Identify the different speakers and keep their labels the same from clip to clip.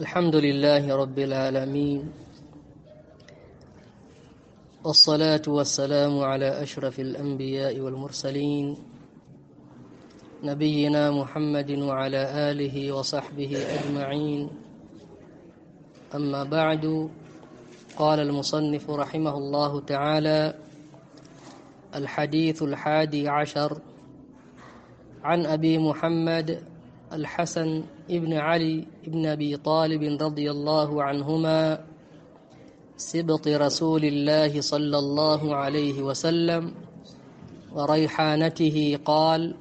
Speaker 1: الحمد لله رب العالمين والصلاة والسلام على أشرف الأنبياء والمرسلين نبينا محمد وعلى آله وصحبه أجمعين. أما بعد قال المصنف رحمه الله تعالى الحديث الحادي عشر عن أبي محمد الحسن ابن علي ابن أبي طالب رضي الله عنهما سبط رسول الله صلى الله عليه وسلم وريحانته قال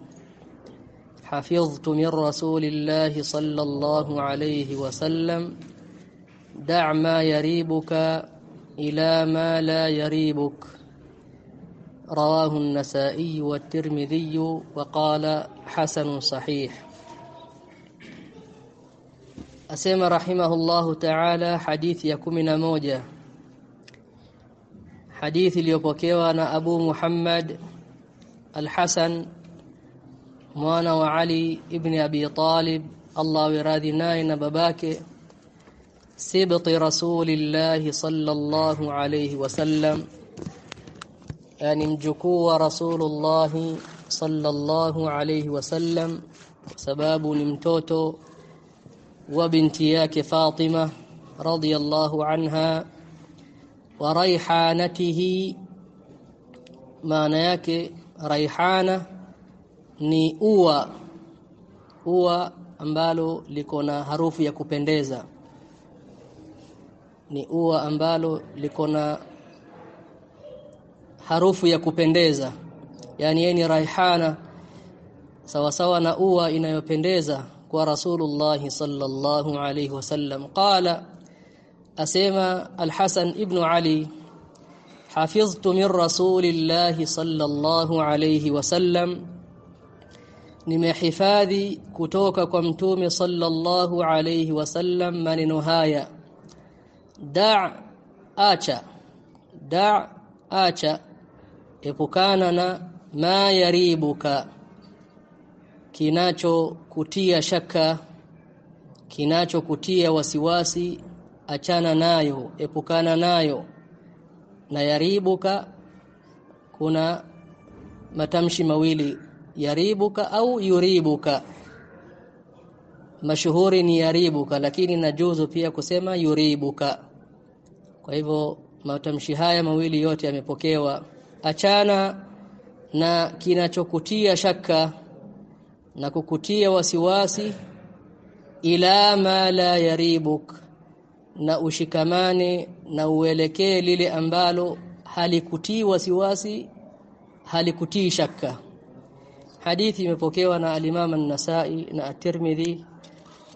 Speaker 1: حفظت من رسول الله صلى الله عليه وسلم دع ما يريبك إلى ما لا يريبك رواه النسائي والترمذي وقال حسن صحيح asema rahimahullahu ta'ala hadithi ya kumi na moja hadithi iliyopokewa na Abu Muhammad Al-Hasan mwana wa Ali ibn Abi Talib Allah wiradhi naye na babake sibti rasulillah sallallahu alayhi wasallam yani mjukuu wa rasulullah sallallahu alayhi wasallam sababu ni mtoto binti yake Fatima radiyallahu anha wa raihanatihi. Maana yake raihana ni ua ua ambalo liko na harufu ya kupendeza. Ni ua ambalo liko na harufu ya kupendeza. Yani yeye ni raihana sawa sawa na ua inayopendeza kwa Rasulullah sallallahu alayhi wasallam qala asema Al-Hasan ibn Ali hafidhtu min Rasulillah sallallahu alayhi wasallam nimehifadhi kutoka kwa mtume sallallahu alayhi wasallam maneno haya da acha da acha epukana na ma yaribuka kinachokutia shaka kinachokutia wasiwasi achana nayo epukana nayo na yaribuka. Kuna matamshi mawili yaribuka au yuribuka. Mashuhuri ni yaribuka lakini najuzu pia kusema yuribuka. Kwa hivyo matamshi haya mawili yote yamepokewa. Achana na kinachokutia shaka na kukutia wasiwasi ila ma la yaribuk na ushikamane na uelekee lile ambalo halikutii wasiwasi halikutii shaka hadithi imepokewa na al-Imam an-Nasa'i na at-Tirmidhi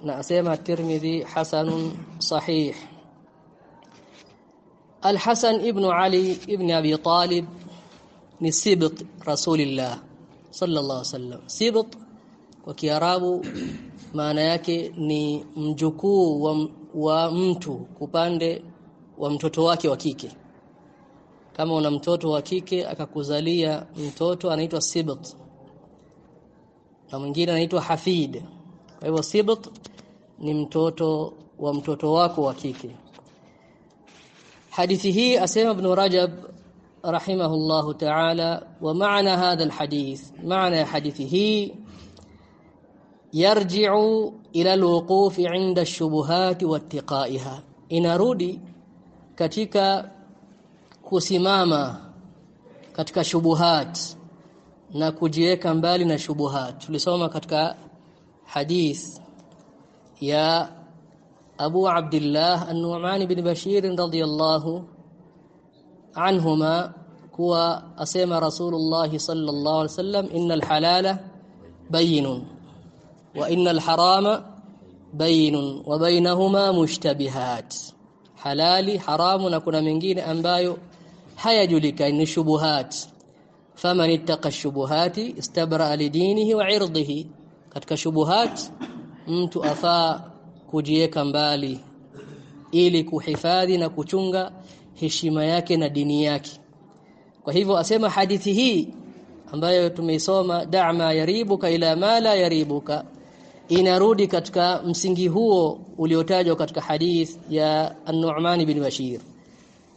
Speaker 1: na asema at-Tirmidhi hasanun sahih Al-Hasan ibn Ali ibn Abi Talib ni sibt Rasulillah sallallahu alaihi wasallam sibt kwa Kiarabu maana yake ni mjukuu wa, wa mtu kupande wa mtoto wake wa kike. Kama una mtoto wa kike akakuzalia mtoto anaitwa sibt na mwingine anaitwa hafid. Kwa hivyo sibt ni mtoto wa mtoto wako wa kike. Hadithi hii asema ibn Rajab rahimahullahu ta'ala wa maana hadha alhadith. Maana hadithi hii يرجع إلى الوقوف عند الشبهات واتقائها. إن رودي كتك كسماما كتك شبهات نكجيك مبالنا شبهات لسوما كتك حديث يا أبو عبد الله النعمان بن بشير رضي الله عنهما كوا أسيما رسول الله صلى الله عليه وسلم إن الحلال بين. Wa innal harama bayinun wa bainahuma halali haramu na kuna mengine ambayo hayajulikani ni shubuhat. Faman ittaqa shubuhati istabra lidinihi wa irdihi. Katika shubuhat mtu afaa kujieka mbali ili kuhifadhi na kuchunga heshima yake na dini yake. Kwa hivyo asema hadithi hii ambayo tumeisoma da'ma yaribuka ila ma la yaribuka inarudi katika msingi huo uliotajwa katika hadith ya An-Nu'man ibn Bashir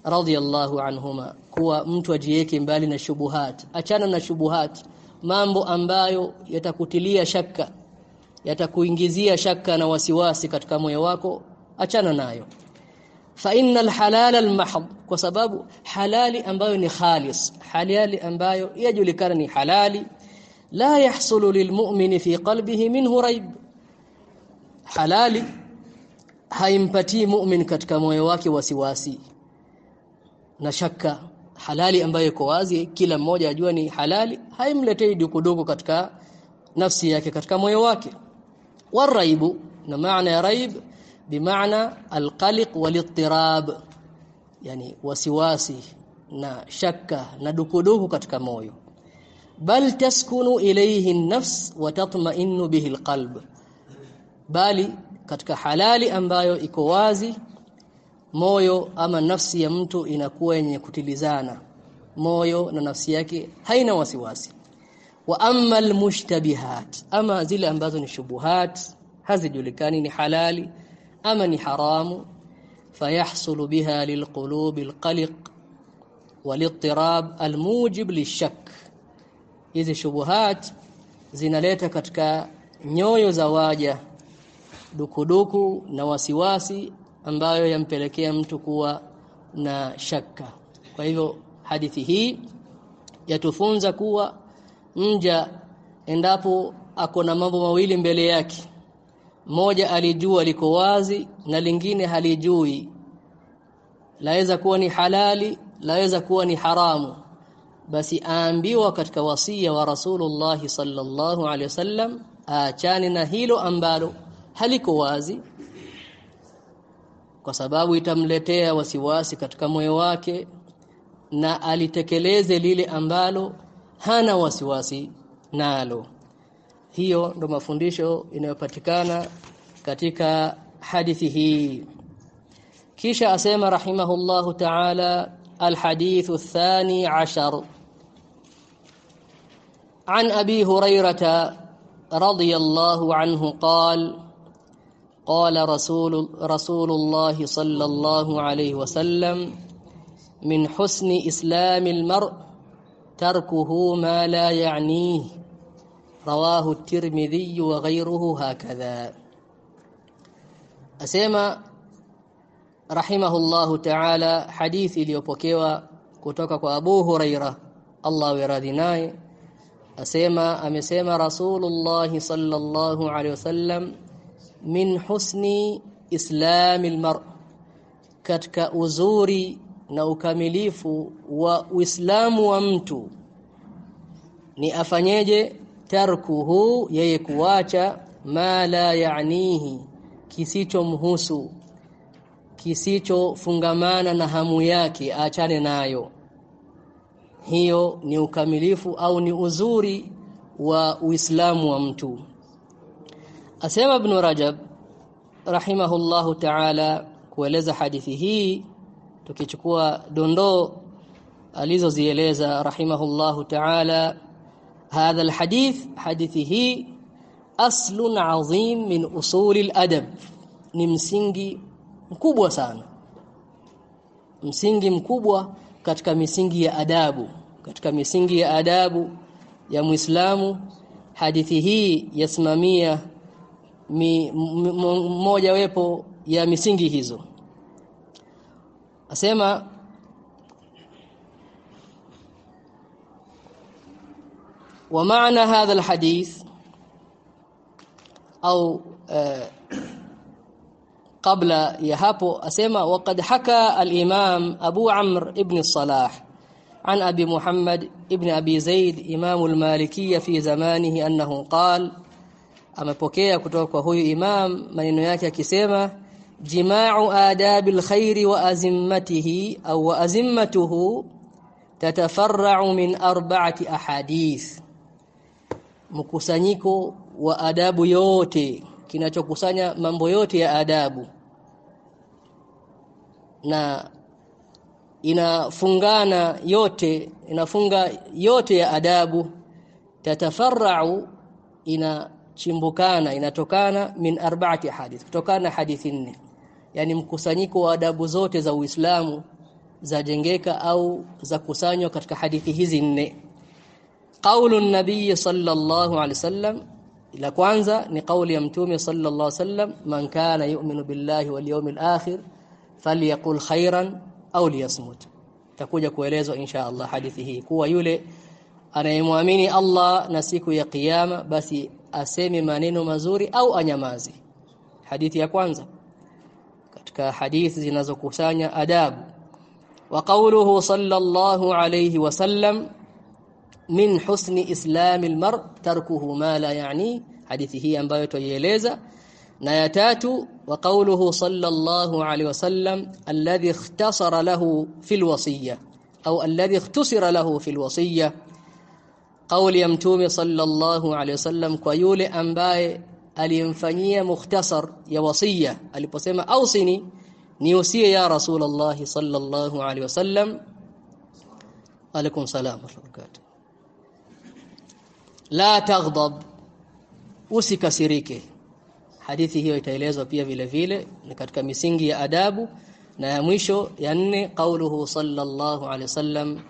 Speaker 1: radhiyallahu anhuma kuwa mtu ajiweke mbali na shubuhat achana na shubuhat mambo ambayo yatakutilia shaka yatakuingizia shaka na wasiwasi katika moyo wako achana nayo. Fa innal halala almahd kwa sababu halali ambayo ni khalis halali ambayo yajulikana ni halali la yahsulu للمؤمن fi qalbihi minhu raib halali haimpatii mu'min katika moyo wake wasiwasi. Na shaka halali ambayo iko wazi kila mmoja ajua ni halali haimletei dukuduku katika nafsi yake katika moyo wake. Waraibu na maana ya raib bimaana alqaliq walittirab. Yani wasiwasi na shaka na dukuduku katika moyo bal taskunu ilayhi an-nafs wa tatma'innu bihi alqalb. Bali katika halali ambayo iko wazi moyo ama nafsi ya mtu inakuwa yenye kutilizana. Moyo na nafsi yake haina wasiwasi. Wa amma almushtabihat ama zile ambazo ni shubuhat hazijulikani ni halali ama ni haramu fayahsulu biha lilqulubi alqaliq walittirab almujib lishak hizi shubuhat zinaleta katika nyoyo za waja dukuduku na wasiwasi ambayo yampelekea mtu kuwa na shaka kwa hivyo hadithi hii yatufunza kuwa mja endapo ako na mambo mawili mbele yake moja alijua liko wazi na lingine halijui laweza kuwa ni halali laweza kuwa ni haramu basi aambiwa katika wasia wa Rasulullah sallallahu alaihi wasallam aachane na hilo ambalo haliko wazi kwa sababu itamletea wasiwasi katika moyo wake na alitekeleze lile ambalo hana wasiwasi nalo hiyo ndo mafundisho inayopatikana katika hadithi hii kisha asema rahimahullahu ta'ala الحديث الثاني عشر عن أبي هريرة رضي الله عنه قال قال رسول رسول الله صلى الله عليه وسلم من حسن إسلام المرء تركه ما لا يعنيه رواه الترمذي وغيره هكذا. أسمى rahimahullahu ta'ala hadithi iliyopokewa kutoka kwa Huraira Allah wiradhi naye asema amesema Rasulullah sallallahu alaihi wasallam min husni islamil mar katika uzuri na ukamilifu wa Uislamu wa mtu. Ni afanyeje? Tarkuhu yeye kuacha ma la yaanihi kisichomhusu kisichofungamana na hamu yake aachane nayo hiyo ni ukamilifu au ni uzuri wa Uislamu wa mtu. Asema ibn Rajab rahimahullahu ta'ala kueleza hadithi hii tukichukua dondoo alizozieleza rahimahullahu ta'ala hadha alhadith hadithi hii aslun azim min usuli aladab ni msingi mkubwa sana. Msingi mkubwa katika misingi ya adabu katika misingi ya adabu ya Muislamu hadithi hii yasimamia mmoja wepo ya misingi hizo asema ومعنى هذا الحديث أو آه قبل يهابو أسمى وقد حكى الإمام أبو عمرو ابن الصلاح عن أبي محمد ابن أبي زيد إمام المالكية في زمانه أنه قال أما بكي أكتوك وهو إمام من إنوياك كسيمة جماع آداب الخير وأزمته أو وأزمته تتفرع من أربعة أحاديث. مكسانيكو وأداب يوتي كنا تكسانيا مامبو يوتي يا آدابو. Inafungana yote inafunga yote ya adabu. Tatafarra'u ina inachimbukana inatokana min arba'ati hadith kutokana na hadithi nne. Yani mkusanyiko wa adabu zote za Uislamu za jengeka au za kusanywa katika hadithi hizi nne. Qaulu nabii sallallahu alaihi wasallam la kwanza ni kauli ya mtume sallallahu alaihi wasallam man kana yu'minu billahi wal yawmil akhir falyaqul khairan au liyasmut takuja kuelezwa insha Allah hadithi hii kuwa yule anayemwamini Allah na siku ya kiyama basi aseme maneno mazuri au anyamazi hadithi ya kwanza. Katika hadithi zinazokusanya adabu wa qawluhu sallallahu alayhi wasallam min husni islamil mar tarkuhu ma la yani. Hadithi hii ambayo tuieleza na ya tatu wa qawluhu sallallahu alayhi wasallam alladhi ikhtasara lahu fil wasiyya au alladhi ikhtusira lahu fil wasiyya qawli ya mtume sallallahu alayhi wasallam kwa yule ambaye aliyemfanyia mukhtasar ya wasiyya aliposema ausini niusie ya rasulullah sallallahu alayhi wasallam. Alaikum salam wa barakatuh la taghdab usikasirike hadithi hiyo itaelezwa pia vile vile katika misingi ya adabu na ya mwisho ya nne qauluhu sallallahu alaihi wasallam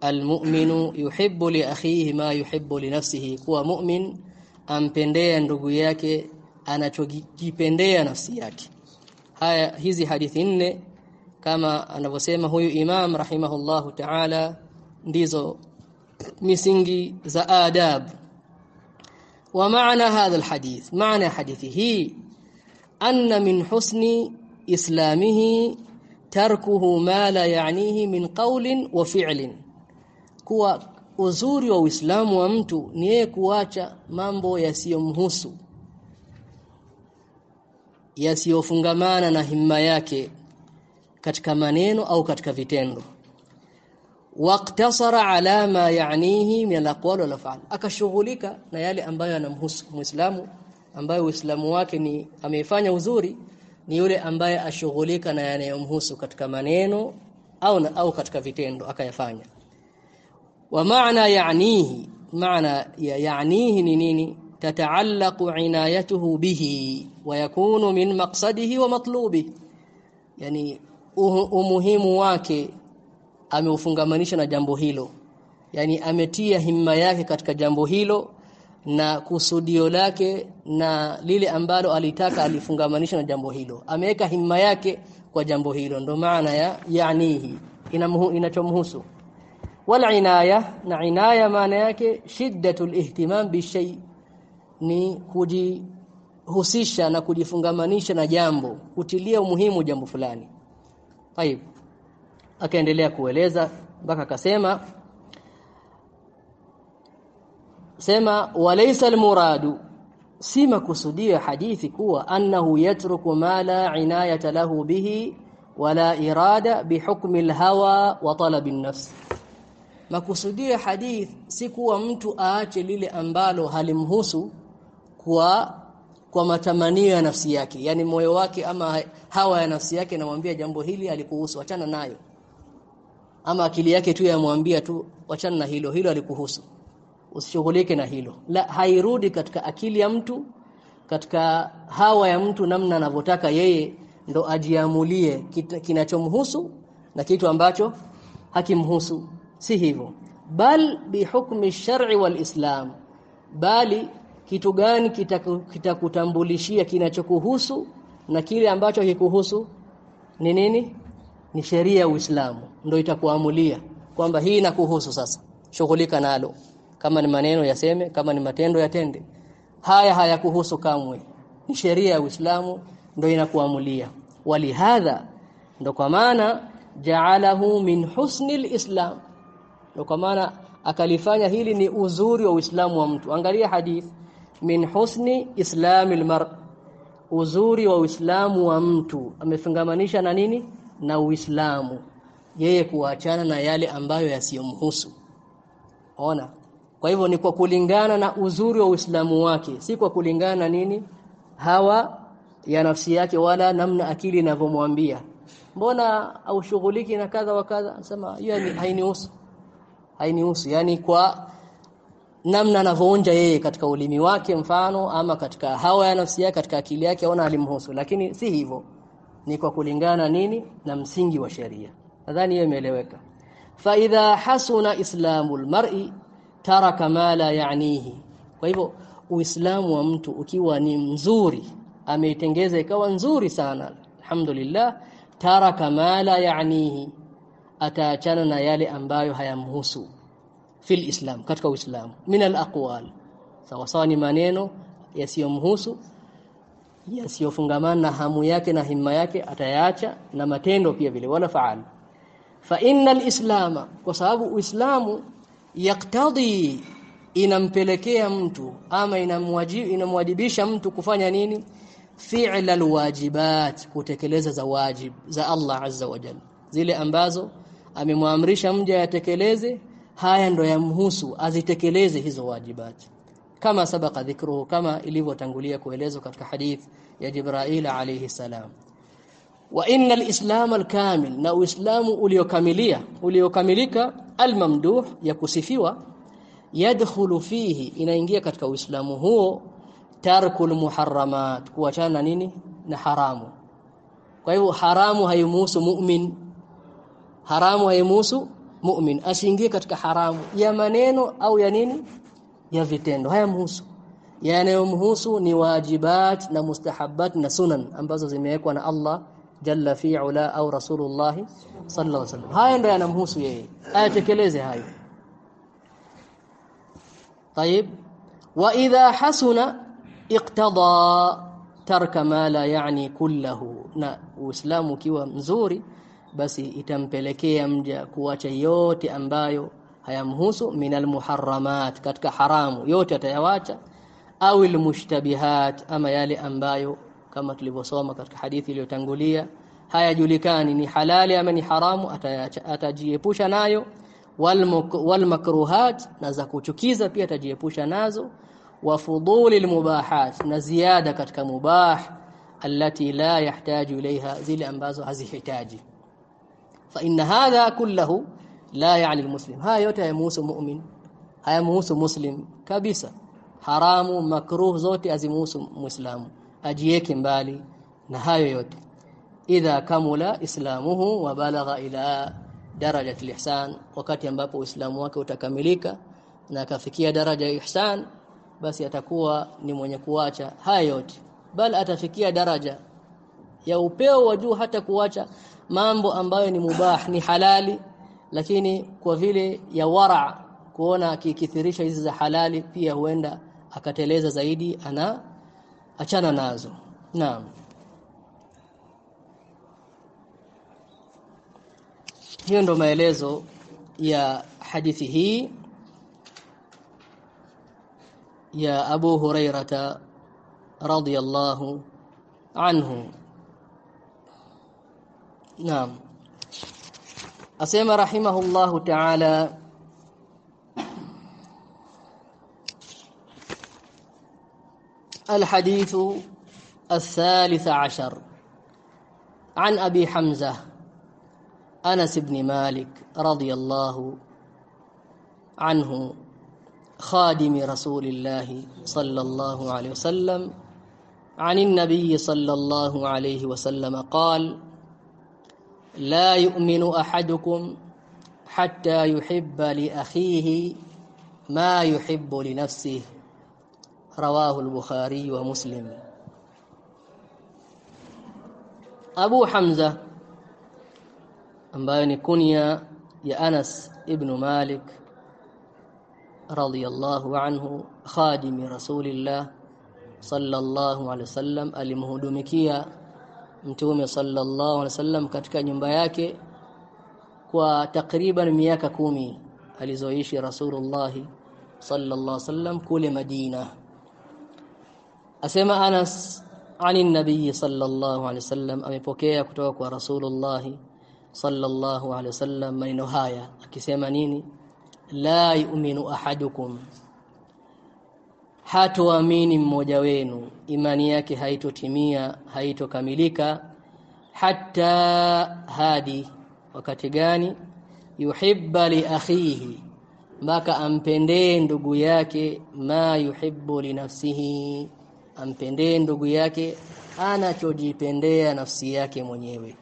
Speaker 1: almu'minu yuhibbu li akhihi ma yuhibbu li nafsihi. Kuwa mu'min ampendea ndugu yake anachojipendea nafsi yake. Haya hizi hadithi nne kama anavyosema huyu imam rahimahullahu ta'ala ndizo misingi za adabu ومعنى هذا الحديث معنى حديثه أن من حسن إسلامه تركه ما لا يعنيه من قول وفعل kuwa uzuri wa Uislamu wa mtu ni yeye kuacha mambo yasiyomhusu yasiyofungamana na himma yake katika maneno au katika vitendo waqtasara ala ma ya'nihi min al-aqwal wal af'al. Akashughulika na yale ambayo yanamhusu muislamu ambayo uislamu wake ni ameifanya uzuri ni yule ambaye ashughulika na yanayomhusu katika maneno au na, au katika vitendo akayafanya. Wa maana ya'nihi maana ya ya'nihi ni nini? Tataallaqu inayatuhu bihi wa yakunu min maqsadihi wa matlubihi. Yani umuhimu wake ameufungamanisha na jambo hilo. Yani ametia himma yake katika jambo hilo na kusudio lake na lile ambalo alitaka alifungamanisha na jambo hilo. Ameweka himma yake kwa jambo hilo. Ndo maana ya yanihi. Inachomhusu. Wala inaya na inaya maana yake shiddatul ihtimam bishay ni kujihusisha na kujifungamanisha na jambo kutilia umuhimu jambo fulani. Tayeb akaendelea kueleza mpaka akasema sema walaysa almuradu. Si makusudio hadithi kuwa annahu yatruku ma la inayata lahu bihi wala irada bihukmi alhawa wa talab an-nafs. Makusudio hadith si kuwa mtu aache lile ambalo halimhusu kwa kwa matamanio ya nafsi yake yani moyo wake ama hawa ya nafsi yake namwambia jambo hili alikuhusu achana nayo ama akili yake tu yamwambia tu wachana na hilo hilo alikuhusu usishughulike na hilo. La hairudi katika akili ya mtu katika hawa ya mtu namna anavyotaka yeye ndo ajiamulie kinachomhusu na kitu ambacho hakimhusu. Si hivyo. Bal bihukmi shar'i wal islam. Bali kitu gani kitakutambulishia kita kinachokuhusu na kile ambacho kikuhusu ni nini ni sheria ya Uislamu ndio itakuamulia kwamba hii inakuhusu sasa. Shughulika nalo. Kama ni maneno yaseme kama ni matendo yatende. Haya hayakuhusu kamwe. Ni sheria ya Uislamu ndio inakuamulia. Walihadha ndio kwa maana ja'alahu min husnil islam. Ndio kwa maana akalifanya hili ni uzuri wa Uislamu wa mtu. Angalia hadith. Min husni islamil mar uzuri wa Uislamu wa mtu. Amefungamanisha na nini na Uislamu. Yeye kuachana na yale ambayo yasiyomhusu. Ona? Kwa hivyo ni kwa kulingana na uzuri wa Uislamu wake si kwa kulingana na nini hawa ya nafsi yake wala namna akili inavyomwambia. Mbona aushughuliki na kadha wa kadha? Anasema hiyo hainihusu. Hainihusu. Yani kwa namna anavyoonja yeye katika ulimi wake mfano ama katika hawa ya nafsi yake katika akili yake aona alimhusu. Lakini si hivyo ni kwa kulingana nini? Na msingi wa sheria. Nadhani hiyo imeeleweka. Fa idha hasuna islamul mar'i taraka ma la ya'nihi. Kwa hivyo uislamu wa mtu ukiwa ni mzuri ameitengeza ikawa nzuri sana. Alhamdulillah taraka ma la ya'nihi. Ataachana na yale ambayo hayamhusu fil islam katika uislamu. Min al aqwal sawa sawa ni maneno yasiyomhusu yasiyofungamana na hamu yake na himma yake atayaacha na matendo pia vile wala faal. Fa innal islama kwa sababu uislamu yaktadhi inampelekea mtu ama inamwajibisha mtu kufanya nini? Fi'la alwajibat kutekeleza za wajib za Allah azza wa jalla. Zile ambazo amemwamrisha mja yatekeleze haya ndo yamhusu azitekeleze hizo wajibati kama sabaka dhikruhu kama ilivyotangulia kuelezwa katika hadith ya Jibril alayhi salam. Wa inna al-islam na uislamu uliokamilia uliokamilika al-mamduh ya kusifiwa yadkhulu fihi inaingia katika uislamu huo tarkul muharramat kuachana nini? Na haramu. Kwa hivyo haramu haimuhusu mu'min. Haramu haimuhusu mu'min. Asiingie katika haramu. Ya maneno au ya nini ya vitendo haya mhusu yanayomhusu ni wajibat na mustahabbat na sunan ambazo zimewekwa na Allah jalla fi'ala au rasulullah sallallahu alaihi wasallam haya ndio yanamhusu yeye ayatekeleze hayo طيب واذا حسن اقتضى ترك ما لا يعني كله na uislamu ukiwa mzuri basi itampelekea mja kuacha yote ambayo hayamhusu min almuharramat katika haramu. Yote atayawacha. Au almushtabihat ama yale ambayo kama tulivyosoma katika hadithi iliyotangulia hayajulikani ni halali ama ni haramu atajiepusha nayo. Wal makruhat na za kuchukiza pia atajiepusha nazo. Wa fuduli almubahat na ziada katika mubah allati la yahtaju ilaiha zile ambazo hazihitaji. Fa inna hadha kullahu la yani almuslim haya yote hayamuhusu mu'min. Hayamuhusu muslim kabisa. Haramu makruh zote azimuhusu muislamu. Ajieke mbali na hayo yote. Idha kamula islamuhu wa balagha ila darajat ihsan wakati ambapo uislamu wake utakamilika na akafikia daraja ya ihsan basi atakuwa ni mwenye kuacha haya yote. Bal atafikia daraja ya upeo wa juu hata kuacha mambo ambayo ni mubah ni halali lakini kwa vile ya wara kuona akikithirisha hizi za halali pia huenda akateleza zaidi ana achana nazo. Naam. Hiyo ndo maelezo ya hadithi hii ya Abu Hurairata radhiyallahu anhu. Naam asema rahimahullahu ta'ala الحديث الثالث عشر. عن أبي حمزة أنس بن مالك رضي الله عنه خادم رسول الله صلى الله عليه وسلم عن النبي صلى الله عليه وسلم قال لا يؤمن أحدكم حتى يحب لأخيه ما يحب لنفسه رواه البخاري ومسلم أبو حمزة ambayo ni kunya ya Anas ibn Malik radiyallahu anhu khadimi rasulillah sallallahu alaihi wasallam alimhudumikia mtume sallallahu alaihi wasallam katika nyumba yake kwa takriban miaka kumi alizoishi rasulullah sallallahu alaihi wasallam kule Madina. Asema Anas ani nabii sallallahu alaihi wasallam amepokea kutoka kwa rasulullah sallallahu alaihi wasallam maneno haya akisema nini? La yu'minu ahadukum hatoamini mmoja wenu. Imani yake haitotimia haitokamilika. Hata hadi wakati gani? Yuhibba li akhihi mpaka ampendee ndugu yake. Ma yuhibbu li nafsihi, ampendee ndugu yake. Anachojipendea nafsi yake mwenyewe.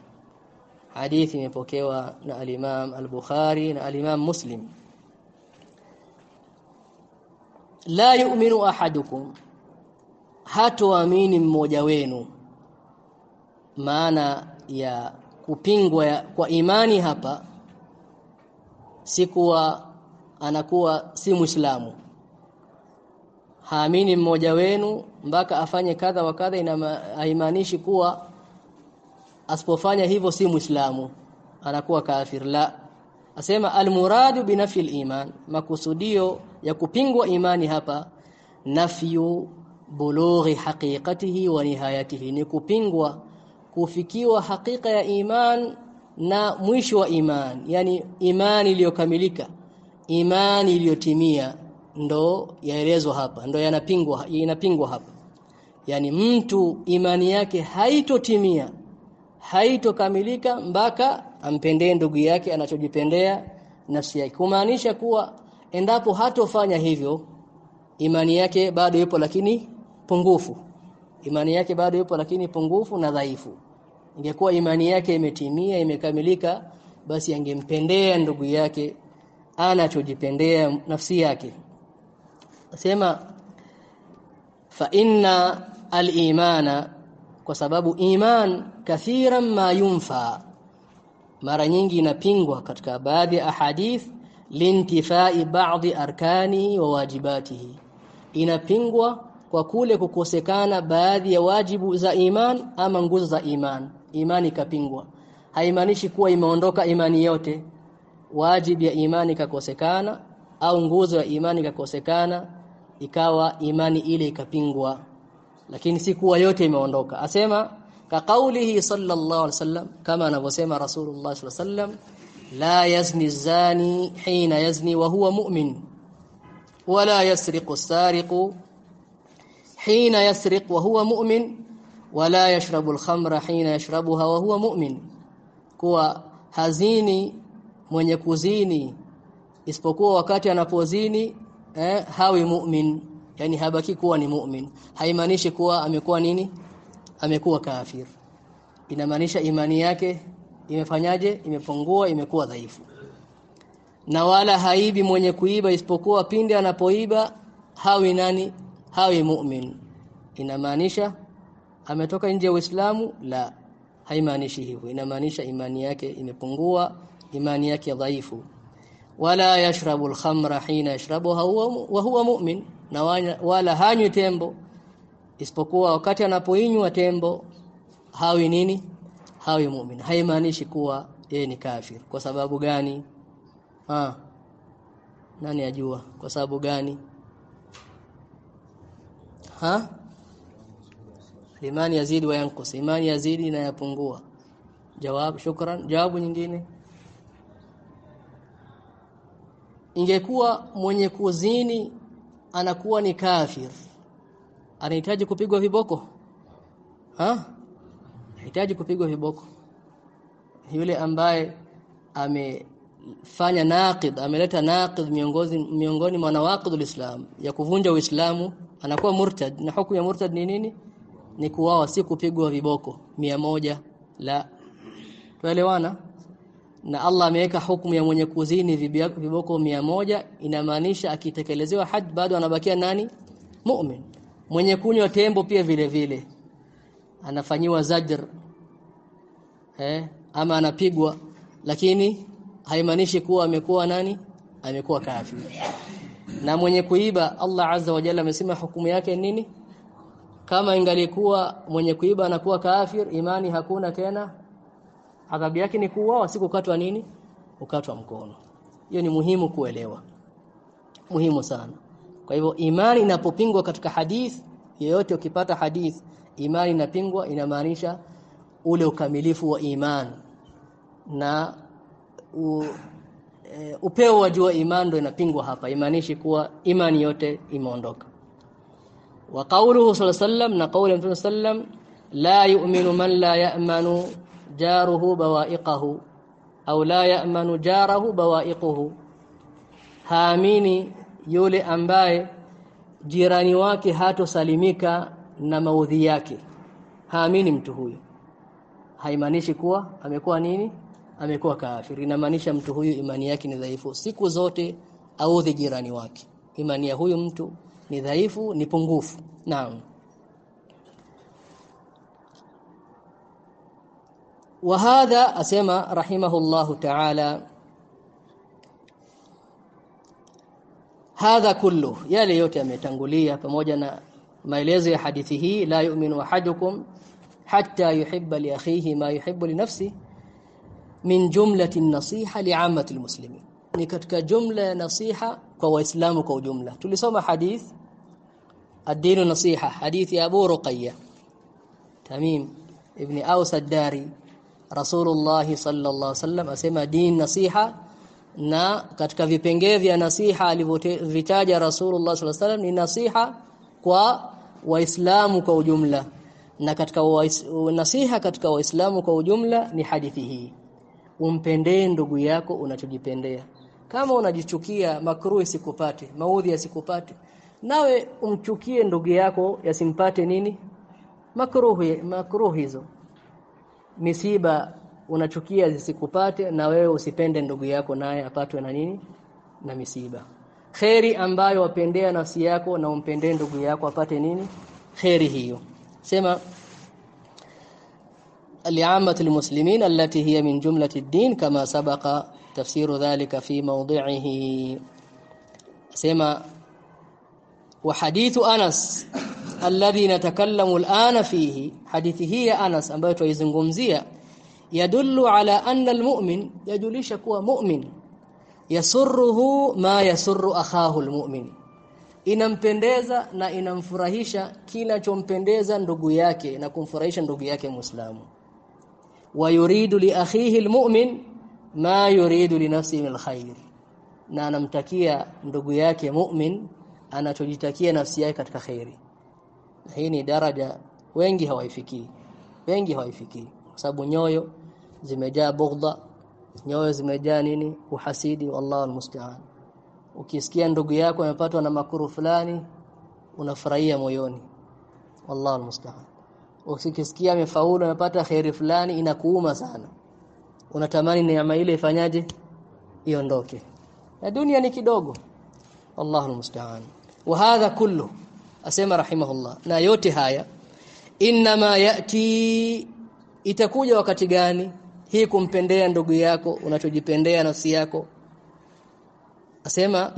Speaker 1: Hadithi imepokewa na alimam al-Bukhari na al-Imam Muslim la yu'minu ahadukum. Hatuamini mmoja wenu. Maana ya kupingwa ya, kwa imani hapa si kuwa anakuwa si muislamu. Haamini mmoja wenu mpaka afanye kadha wa kadha inamaanishi kuwa asipofanya hivyo si muislamu anakuwa kafir. La asema almuradu binafi iman. Makusudio ya kupingwa imani hapa nafyu bulughi haqiqatihi wa nihayatihi. Ni kupingwa kufikiwa hakika ya iman na mwisho wa iman. Yani imani iliyokamilika imani iliyotimia ndo yaelezwa hapa ndo yanapingwa inapingwa hapa. Yani mtu imani yake haitotimia haitokamilika mpaka ampendee ndugu yake anachojipendea nafsi yake. Kumaanisha kuwa endapo hatofanya hivyo imani yake bado ipo lakini pungufu. Imani yake bado ipo lakini pungufu na dhaifu. Ingekuwa imani yake imetimia imekamilika basi angempendea ndugu yake anachojipendea nafsi yake. Sema fa inna al-imana kwa sababu iman kathiran ma yunfa mara nyingi inapingwa katika baadhi ya ahadith lintifai baadhi arkani wa wajibatihi. Inapingwa kwa kule kukosekana baadhi ya wajibu za iman ama nguzo za iman. Imani ikapingwa. Haimaanishi kuwa imeondoka imani yote. Wajibu ya imani ikakosekana au nguzo ya imani ikakosekana ikawa imani ile ikapingwa. Lakini si kuwa yote imeondoka. Asema ka kaulihi sallallahu alaihi wasallam kama anavyosema rasulullah sallallahu alaihi wasallam la yazni zani hina yazni wa huwa mu'min wala yasriqu sariqu hina yasriq wa huwa mu'min wala yashrabu al-khamra hina yashrabuha wa huwa mu'min kuwa hazini mwenye kuzini isipokuwa wakati anapozini eh, hawi mu'min. Yani habaki kuwa ni mu'min. Haimaanishi kuwa amekuwa nini amekuwa kafir. Inamaanisha imani yake imefanyaje? Imepungua imekuwa dhaifu. Na wala haibi mwenye kuiba isipokuwa pindi anapoiba hawi nani? Hawi mu'min. Inamaanisha ametoka nje ya Uislamu? La haimaanishi hivyo. Inamaanisha imani yake imepungua imani yake dhaifu. Wala yashrabu al-khamra hina yashrabuha wa huwa mu'min. Na wala hanywi tembo isipokuwa wakati anapoinywa tembo hawi nini? Hawi mu'min. Haimaanishi kuwa yeye ni kafir. Kwa sababu gani? Ha. nani ajua? Kwa sababu gani? Ha? Imani yazidi wa yankus imani yazidi na yapungua. Jawab shukran. Jawabu nyingine. Ingekuwa mwenye kuzini anakuwa ni kafir anahitaji kupigwa viboko? Ha? Anahitaji kupigwa viboko. Yule ambaye amefanya naqid ameleta naqid miongoni miongoni mwa nawaqid islam ya kuvunja uislamu anakuwa murtad. Na hukumu ya murtad ni nini? Ni kuwawa si kupigwa viboko. Mia moja la. Tuelewana? Na Allah ameweka hukumu ya mwenye kuzini viboko mia moja inamaanisha akitekelezewa had bado anabakia nani? Mu'min mwenye kunywa tembo pia vile vile. Anafanyiwa zajr eh ama anapigwa lakini haimaanishi kuwa amekuwa nani? Amekuwa kafir na mwenye kuiba Allah azza wa jalla amesema hukumu yake nini? Kama ingalikuwa mwenye kuiba anakuwa kafir imani hakuna tena. Adhabu yake ni kuuawa si kukatwa nini? Ukatwa mkono. Hiyo ni muhimu kuelewa. Muhimu sana kwa hivyo imani inapopingwa katika hadith yeyote ukipata hadith imani inapingwa inamaanisha ule ukamilifu wa imani na u, e, upeo wa jua imani ndo inapingwa hapa imaanishi kuwa imani yote imeondoka wa qawluhu sallallahu alayhi na qawli mtume sallam la yu'minu man la ya'manu jaruhu bawa'iqahu au la ya'manu jarahu bawa'iquhu haamini yule ambaye jirani wake hatosalimika na maudhi yake haamini mtu huyu haimaanishi kuwa amekuwa nini amekuwa kafiri inamaanisha mtu huyu imani yake ni dhaifu siku zote audhi jirani wake imani ya huyu mtu ni dhaifu ni pungufu naam وهذا اسمع رحمه الله تعالى hadha kullu yale yote yametangulia pamoja na maelezo ya hadithi hii la yu'minu ahadukum hatta yuhibba li akhihi ma yuhibbu li nafsi min jumlati an-nasiha li'ammati al-muslimin ni katika jumla ya nasiha kwa waislamu kwa ujumla. Tulisoma hadith ad-dinu nasiha hadithi ya Abu Ruqayyah Tamim ibn Aus ad-Dari Rasulullah sallallahu alaihi wasallam asema din nasiha na katika vipengee vya nasiha alivyovitaja Rasulullah sallallahu alaihi ni nasiha kwa waislamu kwa ujumla. Na katika nasiha katika waislamu kwa ujumla ni hadithi hii. Umpendee ndugu yako unachojipendea. Kama unajichukia makruhi sikupate maudhi yasikupate nawe umchukie ndugu yako yasimpate nini? Makruhi makruhi hizo. Misiba unachukia zisikupate na wewe usipende ndugu yako naye apatwe na nini na misiba kheri ambayo wapendea nafsi yako na umpendee ndugu yako apate nini kheri hiyo sema لعامة المسلمين التي هي من جملة الدين كما سبق تفسير ذلك في موضعه سما وحديث أنس الذي نتكلم الآن فيه حديثه يا أنس ambayo tuizungumzia yadullu ala anna almu'min yajulisha kuwa mu'min. Yasurruhu ma yasurru akhahu almu'min. Inampendeza na inamfurahisha kinachompendeza ndugu yake na kumfurahisha ndugu yake muislamu. Wa yuridu li akhihi almu'min ma yuridu li nafsihi alkhair. Na anamtakia ndugu yake mu'min anachojitakia nafsi yake katika khairi. Hii ni daraja. Wengi hawaifikii. Wengi hawaifikii. Sababu nyoyo zimejaa bughdha nyoyo zimejaa nini? Uhasidi wallahu almusta'an. Ukisikia ndugu yako amepatwa na makuru fulani unafurahia moyoni. Wallahu almusta'an. Ukisikia amefaulu amepata khairi fulani inakuuma sana. Unatamani neema ile ifanyaje? Iondoke. Na dunia ni kidogo. Wallahu almusta'an. Wa hadha kullu asema rahimahullah. Na yote haya inma yati itakuja wakati gani hii kumpendea ndugu yako unachojipendea nafsi yako. Asema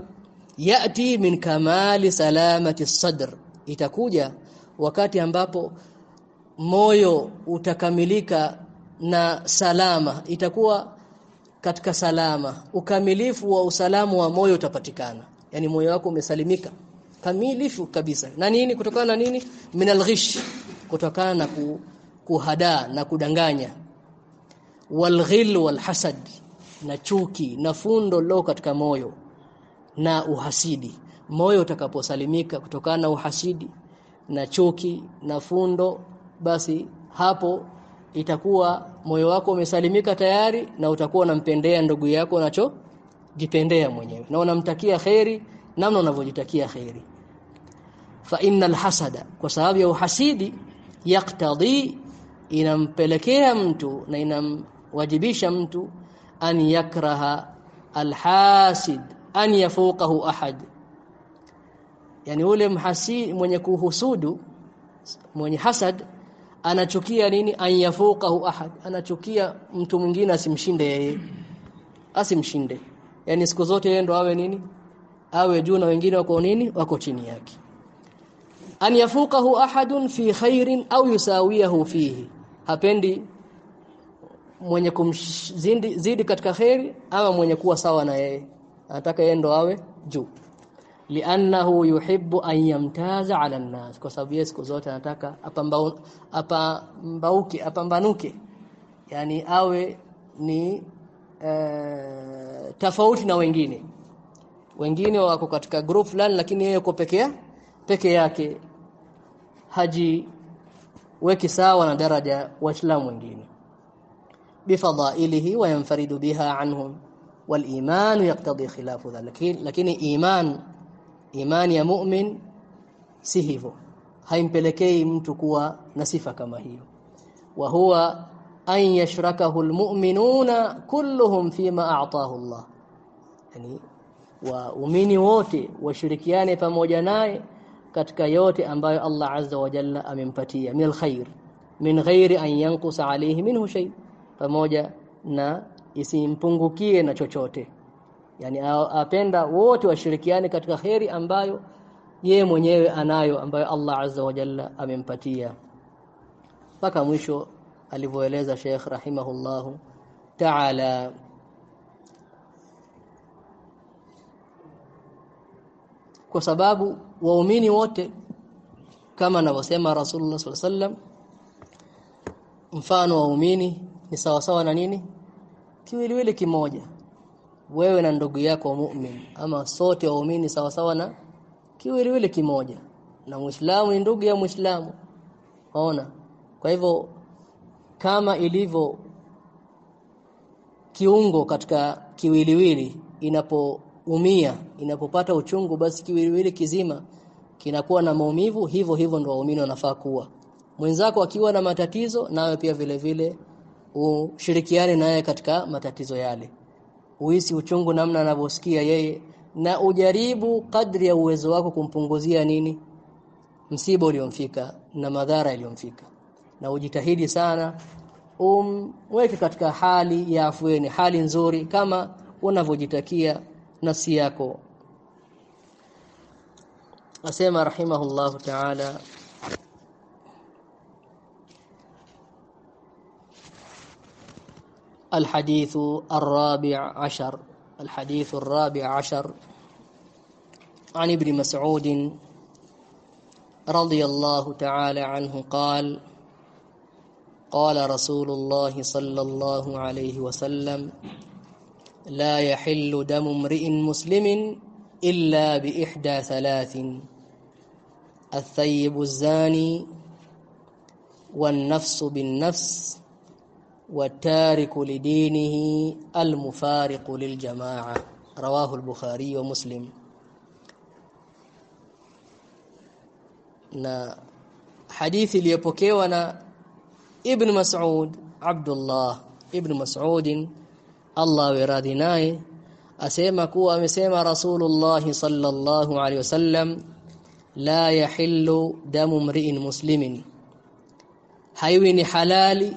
Speaker 1: yati min kamali salamati sadr. Itakuja wakati ambapo moyo utakamilika na salama. Itakuwa katika salama. Ukamilifu wa usalamu wa moyo utapatikana. Yani moyo wako umesalimika. Kamilifu kabisa. Na nini? Kutokana na nini? Minalghish kutokana na ku, kuhadaa na kudanganya walghil walhasad na chuki na fundo lo katika moyo na uhasidi. Moyo utakaposalimika kutokana na uhasidi na chuki na fundo basi hapo itakuwa moyo wako umesalimika tayari na utakuwa unampendea ndugu yako unacho jipendea mwenyewe na unamtakia kheri namna unavyojitakia kheri. Fa innal hasada kwa sababu ya uhasidi yaktadhi inampelekea mtu na inamwajibisha mtu an yakraha alhasid an yafuqahu ahad. Yani ule mhasi mwenye kuhusudu mwenye hasad anachukia nini? An yafuqahu ahad. Anachukia mtu mwingine asimshinde yeye asimshinde. Yani siku zote yeye ndo awe nini? Awe juu na wengine wako nini? Wako chini yake. An yafuqahu ahadun fi khairin au yusawiyahu fihi. Hapendi mwenye kumzidi zidi katika kheri ama mwenye kuwa sawa na yeye. Anataka yeye ndo awe juu. Li'annahu yuhibbu an yamtaza 'ala an-nas. Kwa sababu yeye siku zote anataka apambau apambauke apambanuke. Yani awe ni uh, tofauti na wengine. Wengine wako katika group fulani lakini yeye yuko peke peke yake. Haji weki sawa na daraja wa waislamu wengine bifadhailihi wa yanfaridu biha anhum wal-iman yaqtadi khilafu dhalika lakini iman imani ya mu'min si hivyo haimpelekei mtu kuwa na sifa kama hiyo wa huwa an yashrakahu almu'minuna kulluhum fima a'tahu Allah yani waumini wote washirikiane pamoja naye katika yote ambayo Allah azza wa jalla amempatia min alkhair min ghairi an yanqusa alayhi minhu shay pamoja na isimpungukie na chochote. Yani apenda wote washirikiane katika kheri ambayo ye mwenyewe anayo ambayo Allah azza wa jalla amempatia. Mpaka mwisho alivyoeleza Sheikh rahimahullahu ta'ala. Kwa sababu waumini wote kama anavyosema Rasulullah sallallahu alaihi wasallam mfano wa waumini ni sawa sawa na nini? Kiwiliwili kimoja. Wewe na ndugu yako mu'min ama sote waumini sawasawa sawa na kiwiliwili kimoja. Na muislamu ni ndugu ya muislamu. Waona kwa hivyo kama ilivyo kiungo katika kiwiliwili inapoumia inapopata uchungu basi kiwiliwili kizima kinakuwa na maumivu hivyo hivyo ndio waumini wanafaa kuwa. Mwenzako akiwa na matatizo nawe pia vile vile ushirikiane naye katika matatizo yale. Uhisi uchungu namna anavyosikia yeye na ujaribu kadri ya uwezo wako kumpunguzia nini? Msiba uliomfika na madhara yaliyomfika. Na ujitahidi sana umweke katika hali ya afueni hali nzuri kama unavyojitakia nafsi yako. Asema rahimahullahu ta'ala الحديث الرابع عشر. الحديث الرابع عشر. عن ابن مسعود رضي الله تعالى عنه قال قال رسول الله صلى الله عليه وسلم لا يحل دم امرئ مسلم إلا بإحدى ثلاث الثيب الزاني والنفس بالنفس والتارك لدينه المفارق للجماعة. رواه البخاري ومسلم. نا حديث ليبوكيونا ابن مسعود عبد الله ابن مسعود. الله يرضيناه اسمع كو امسما رسول الله صلى الله عليه وسلم. لا يحل دم امرئ مسلم. حيوي حلالي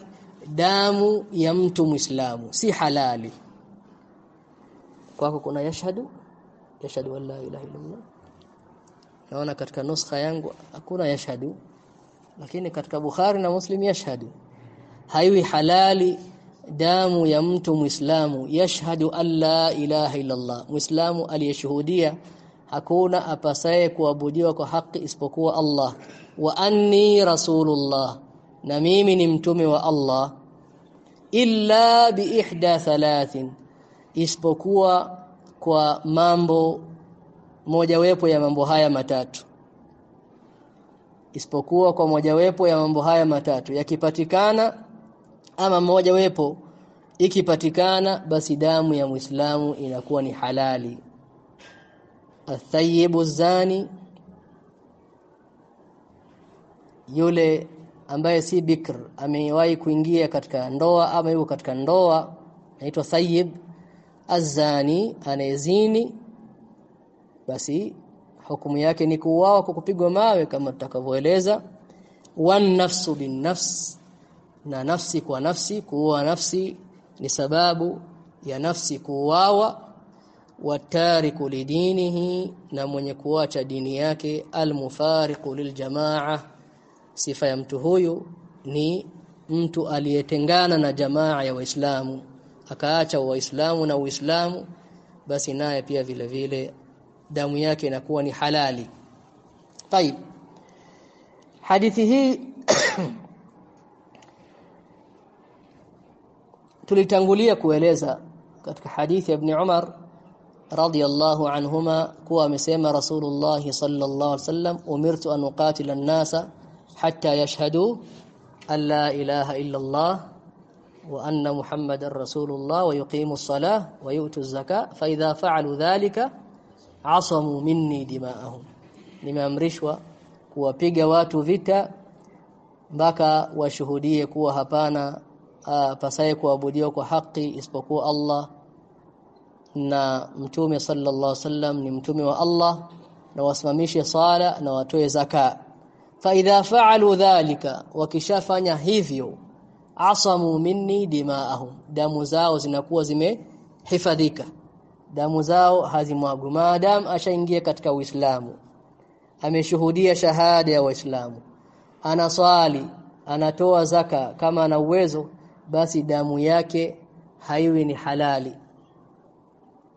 Speaker 1: damu ya mtu muislamu si halali. Kwako kuna yashhadu? Yashhadu an la ilaha illallah. Naona katika nuskha yangu hakuna yashhadu lakini katika Bukhari na Muslim yashhadu. Haiwi halali damu ya mtu muislamu yashhadu an la ilaha illallah. Muislamu aliyeshuhudia hakuna apasaye kuabudiwa kwa haki isipokuwa Allah. Wa anni rasulullah na mimi ni mtume wa Allah illa biihda thalathin isipokuwa kwa mambo mojawapo ya mambo haya matatu. Isipokuwa kwa mojawapo ya mambo haya matatu yakipatikana ama moja wepo ikipatikana basi damu ya Muislamu inakuwa ni halali. Athayibu zani yule ambaye si bikr amewahi kuingia katika ndoa ama yuko katika ndoa anaitwa sayyib azani anayezini. Basi hukumu yake ni kuuawa kwa kupigwa mawe kama tutakavyoeleza. Wan nafsu bin nafs na nafsi kwa nafsi kuua nafsi ni sababu ya nafsi kuuawa. Watariku lidinihi na mwenye kuacha dini yake almufariqu liljamaa sifa ya mtu huyu ni mtu aliyetengana na jamaa ya Waislamu akaacha Waislamu na Uislamu basi naye pia vile vile damu yake inakuwa ni halali. Tayib. Hadithi hii tulitangulia kueleza katika hadithi ya Ibn Umar radiyallahu anhuma kuwa amesema Rasulullah sallallahu alaihi wasallam umirtu an uqatila an-nasa la ilaha illa Allah wa anna muhammadar rasulullah wa yuqimu as-salah wa yu'tu az-zakah fa idha fa'alu dhalika asamu minni dima'ahum nimeamrishwa kuwapiga watu vita mpaka washuhudie kuwa hapana pasaye kuabudiwa kwa haki isipokuwa Allah. Na mtume sallallahu alaihi wasallam ni mtume wa Allah na wasimamishe sala na watoe zaka fa idha fa'alu dhalika wakishafanya hivyo asamu minni dimaahum. Damu zao zinakuwa zimehifadhika. Damu zao hazimwagwi. Maadam ashaingia katika Uislamu. Ameshuhudia shahada ya Waislamu. Anaswali anatoa zaka. Kama ana uwezo basi damu yake haiwi ni halali.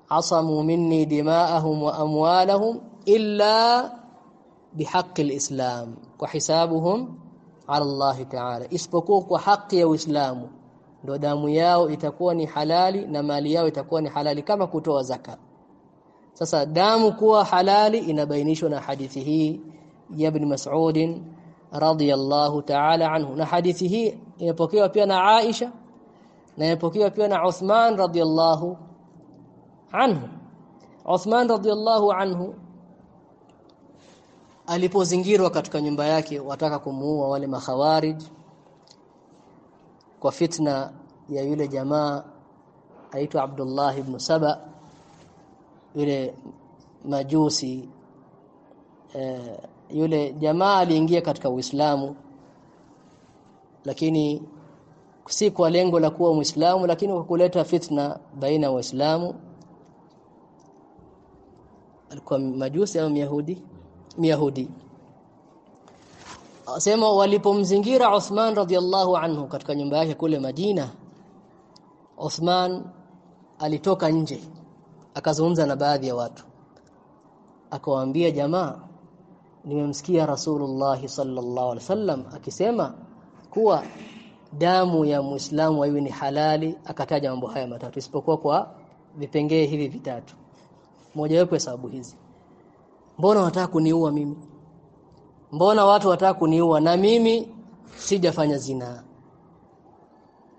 Speaker 1: Asamu minni dimaahum wa amwalahum illa bihaqqi alislam kwa hisabuhum ala Allah ta'ala isipokuwa kwa haki ya Uislamu ndo damu yao itakuwa ni halali na mali yao itakuwa ni halali kama kutoa zaka sasa damu kuwa halali inabainishwa na hadithi hii ya Ibn Mas'ud radiyallahu ta'ala anhu na hadithi hii imepokewa pia na Aisha na imepokewa pia na Uthman radiyallahu anhu Uthman radiyallahu anhu alipozingirwa katika nyumba yake wataka kumuua wale makhawarij kwa fitna ya yule jamaa aitwa Abdullah ibn Saba yule majusi eh, yule jamaa aliingia katika Uislamu lakini si kwa lengo la kuwa Muislamu lakini kwa kuleta fitna baina ya Waislamu. Alikuwa majusi au Myahudi Myahudi. Asema walipomzingira Uthman radhiallahu anhu katika nyumba yake kule Madina Uthman alitoka nje akazungumza na baadhi ya watu. Akawaambia jamaa nimemsikia Rasulullah sallallahu alaihi wasallam akisema kuwa damu ya Muislamu iwe ni halali. Akataja mambo haya matatu isipokuwa kwa vipengee hivi vitatu. Moja wapo sababu hizi mbona wanataka kuniua mimi? Mbona watu wataka kuniua? Na mimi sijafanya zina.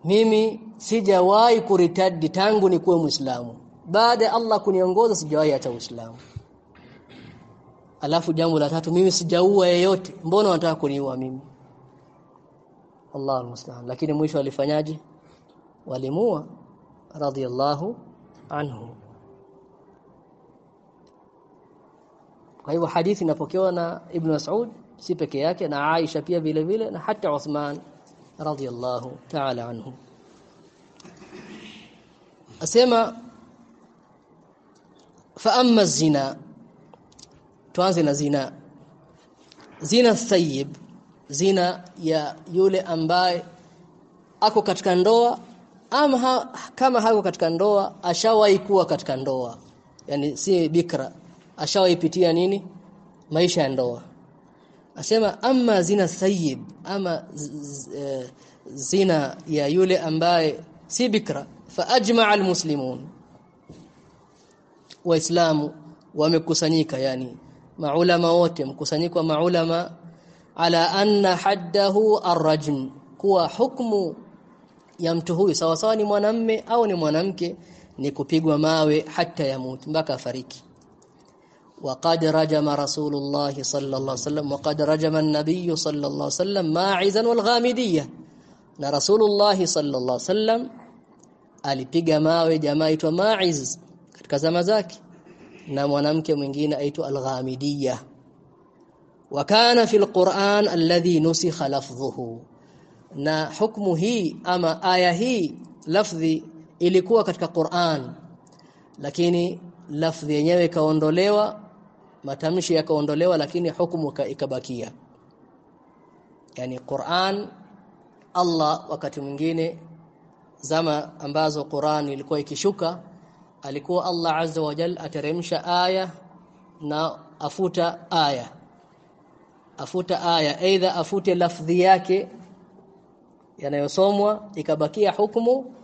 Speaker 1: Mimi sijawahi kuritadi tangu nikuwe muislamu. Baada ya Allah kuniongoza sijawahi acha uislamu. Alafu jambo la tatu mimi sijaua yeyote. Mbona wanataka kuniua mimi? Allah almusta'an. Lakini mwisho alifanyaje? Walimua radhiallahu anhu kwa hivyo hadithi inapokewa na Ibn Mas'ud si peke yake na Aisha pia vile vile na hata Uthman radhiyallahu ta'ala anhu. Asema fa amma zina tuanze na zina. Zina thayyib zina ya yule ambaye ako katika ndoa ama ha, kama hako katika ndoa ashawahi kuwa katika ndoa. Yani si bikra ashawahi pitia nini? Maisha ya ndoa. Asema ama zina sayyib ama zina ya yule ambaye si bikra fa ajma'a almuslimun. Waislamu wamekusanyika yani maulama wote mkusanyiko wa maulama ala anna haddahu arrajm kuwa hukmu ya mtu huyu sawa sawa ni mwanamme au ni mwanamke ni kupigwa mawe hata yamut mpaka afariki وقد رجم رسول الله صلى الله عليه وسلم وقد رجم النبي صلى الله عليه وسلم ماعزا والغامديه na rasulullah sallallahu alaihi wasallam alipiga mawe jamaa aitwa Ma'iz katika zama zake na mwanamke mwingine aitwa Al-Ghamidiyya wa kana fil Qur'an alladhi nusikha lafdhuhu na hukumu hii ama aya hii lafdhi ilikuwa katika Qur'an lakini lafdhi yenyewe ikaondolewa matamshi yakaondolewa lakini hukumu ikabakia. Yani Qur'an Allah wakati mwingine zama ambazo Qur'an ilikuwa ikishuka alikuwa Allah azza wa jalla ateremsha aya na afuta aya. Afuta aya. Aidha afute lafdhi yake yanayosomwa ikabakia hukumu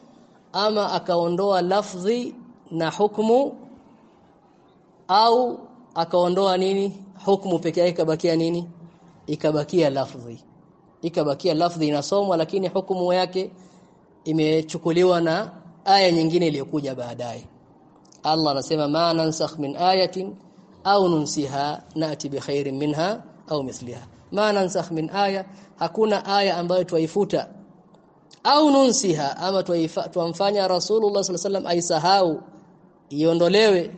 Speaker 1: ama akaondoa lafdhi na hukumu au akaondoa nini? Hukumu peke yake ikabakia nini? Ikabakia lafdhi. Ikabakia lafdhi inasomwa lakini hukumu yake imechukuliwa na aya nyingine iliyokuja baadaye. Allah anasema ma nansakh min ayatin au nunsiha nati bi khairin minha au mithliha. Ma nansakh min aya hakuna aya ambayo twaifuta. Au nunsiha ama tuamfanya Rasulullah sallallahu alaihi wasallam aisahau iondolewe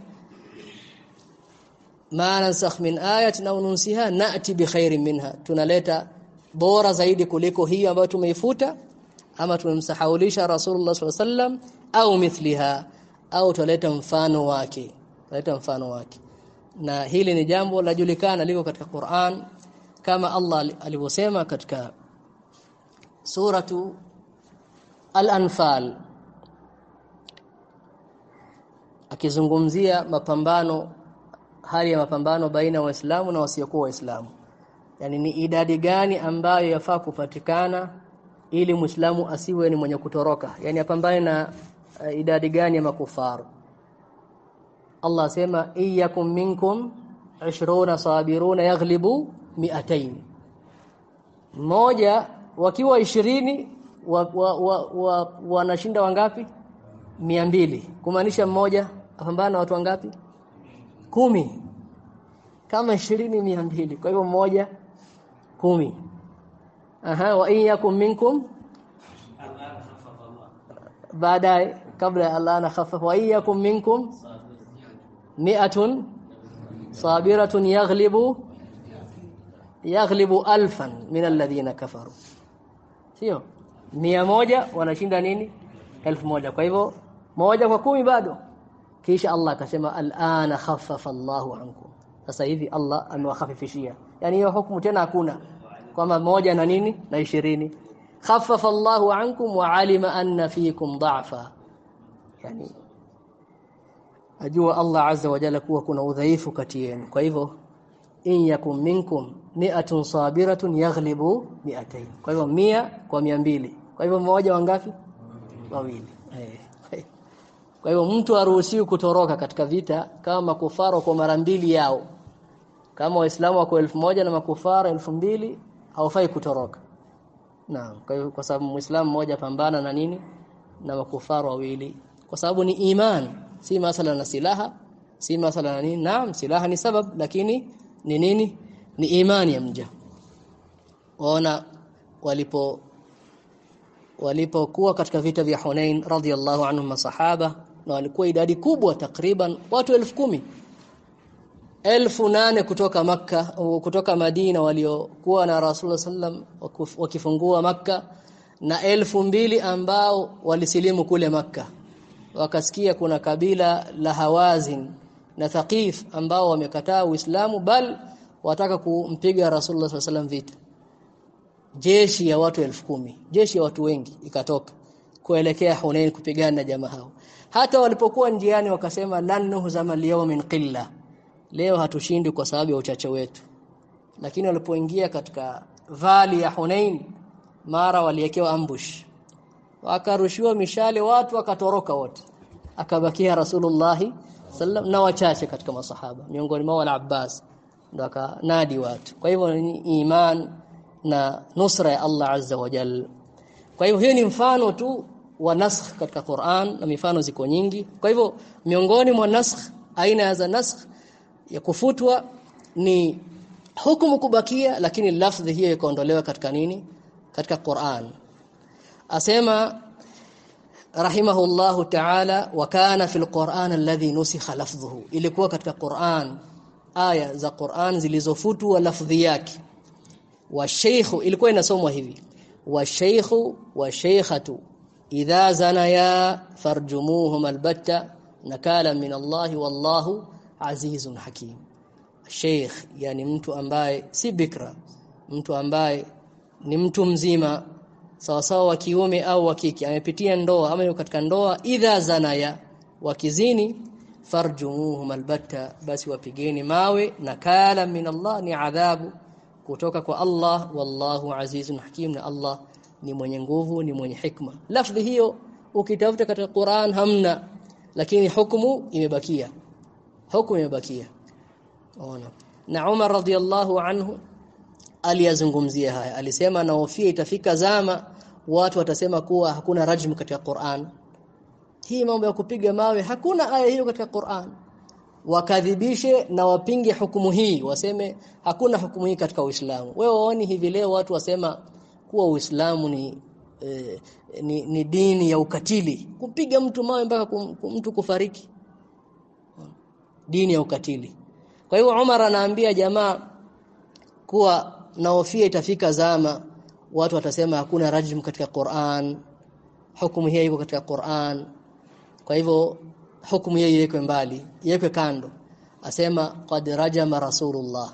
Speaker 1: ma nansakh min ayatin au nunsiha nati bi khairin minha. Tunaleta bora zaidi kuliko hiyo ambayo tumeifuta ama tumemsahaulisha Rasulullah alaihi au mithliha au tuleta mfano wake tuleta mfano wake. Na hili ni jambo lajulikana liko katika Qur'an kama Allah alivyosema katika suratu Al-Anfal akizungumzia mapambano hali ya mapambano baina ya Waislamu na wasiokuwa Waislamu. Yaani ni idadi gani ambayo yafaa kupatikana ili Muislamu asiwe ni mwenye kutoroka? Yaani apambane na uh, idadi gani ya makufaru? Allah asema iyyakum minkum 20 sabiruna yaghlibu 200 Mmoja wakiwa ishirini wanashinda wa, wa, wa, wangapi? 200. kumaanisha mmoja apambana na watu wangapi kumi. Kama ishirini mbili. Kwa hivyo mmoja kumi. Aha wa in yakum minkum. Baadaye kabla ya Allah na khafaf wa in yakum minkum mi'atun sabiratun yaghlibu yaghlibu alfan min alladhina kafaru. Sio? Mia moja wanashinda nini? Elfu moja. Kwa hivyo moja kwa kumi bado kisha Allah akasema al'ana khaffafa Allahu ankum. Sasa hivi Allah amewakhafifishia. Yani hiyo hukumu tena hakuna. Kwamba moja na nini? Na ishirini. Khaffafa Allahu ankum wa alima anna fikum dha'fa yani ajua Allah azza wa jalla kuwa kuna udhaifu kati yenu. Kwa hivyo in yakum minkum mi'atun sabiratun yaghlibu mi'atayn. Kwa hivyo mia kwa mia mbili. Kwa hivyo mmoja wangapi? Wawili eh kwa hivyo mtu haruhusiwi kutoroka katika vita kama makufara kwa mara mbili yao. Kama waislamu wako moja na makufara mbili haufai kutoroka. Naam kwa hivyo kwa sababu muislamu mmoja pambana na nini? Na makufara wawili. Kwa sababu ni iman si masala na silaha si masala na nini? Naam silaha ni sababu lakini ni nini? Ni imani ya mja. Waona walipo walipokuwa katika vita vya Hunain radhiallahu anhu masahaba na walikuwa idadi kubwa takriban watu elfu kumi. Elfu nane kutoka maka kutoka Madina waliokuwa na Rasulullah sallam wakifungua maka na elfu mbili ambao walisilimu kule maka wakasikia kuna kabila la Hawazin na Thaqif ambao wamekataa Uislamu bal wataka kumpiga Rasulullah sallam vita. Jeshi ya watu elfu kumi jeshi ya watu wengi ikatoka kuelekea Hunain kupigana na jamaa hao. Hata walipokuwa njiani wakasema lan nuhzama min qilla. Leo hatushindi kwa sababu ya uchache wetu. Lakini walipoingia katika vali ya Hunain mara waliekewa ambush. Wakarushiwa mishale watu wakatoroka wote. Akabakia Rasulullah sallam na wachache katika masahaba. Miongoni mwao al-Abbas ndo akanadi watu. Kwa hivyo ni iman na nusra ya Allah azza wa jalla. Kwa hivyo hiyo ni mfano tu wa nasakh katika Qur'an na mifano ziko nyingi. Kwa hivyo miongoni mwa nasakh aina za nasakh ya kufutwa ni hukumu kubakia lakini lafdhi hiyo ikaondolewa katika nini? Katika Qur'an. Asema rahimahullahu ta'ala wa kana fil Qur'an alladhi nusikha lafdhuhu. Ilikuwa katika Qur'an aya za Qur'an zilizofutwa lafdhi yake. Wa sheikhu ilikuwa inasomwa hivi. Wa sheikhu wa sheikhatu idha zanaya farjumuhum albatta nakala min Allah wallahu azizun hakim sheikh yani mtu ambaye si bikra mtu ambaye ni mtu mzima sawa sawa wa kiume au wa kike amepitia ndoa ama katika ndoa idha zanaya wakizini farjumuhum albatta basi wapigeni mawe nakala min Allah ni adhabu kutoka kwa Allah wallahu azizun hakim na Allah ni mwenye nguvu ni mwenye hikma. Lafdhi hiyo ukitafuta katika Qur'an hamna lakini hukumu imebakia. Hukumu imebakia. Ona. Na Umar radhiallahu anhu aliyazungumzia haya. Alisema naofia itafika zama watu watasema kuwa hakuna rajm katika Qur'an. Hii mambo ya kupiga mawe hakuna aya hiyo katika Qur'an. Wakadhibishe na wapinge hukumu hii waseme hakuna hukumu hii katika Uislamu. Wewe waoni hivi leo watu wasema kuwa Uislamu ni eh, ni, ni dini ya ukatili. Kupiga mtu mawe mpaka kum, mtu kufariki. Dini ya ukatili. Kwa hiyo Umar anaambia jamaa kuwa naofia itafika zama watu watasema hakuna rajm katika Qur'an hukumu hii iko katika Qur'an. Kwa hivyo hukumu hiyo iwekwe mbali iwekwe kando. Asema qad rajama rasulullah.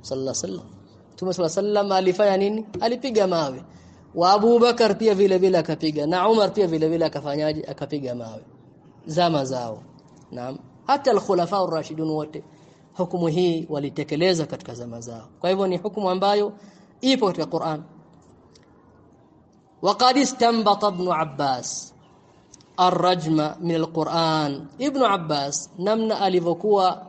Speaker 1: Sallallahu alaihi wasallam Mtume sallallahu alaihi wasallam alifanya nini alipiga mawe wa Abu Bakar pia vile vile akapiga na Umar pia vile vile akafanyaje akapiga mawe zama zao naam hata al-khulafa ar-rashidun wote hukumu hii walitekeleza katika zama zao kwa hivyo ni hukumu ambayo ipo katika Qur'an وقد استنبط ابن عباس الرجم من القرآن ابن عباس namna alivyokuwa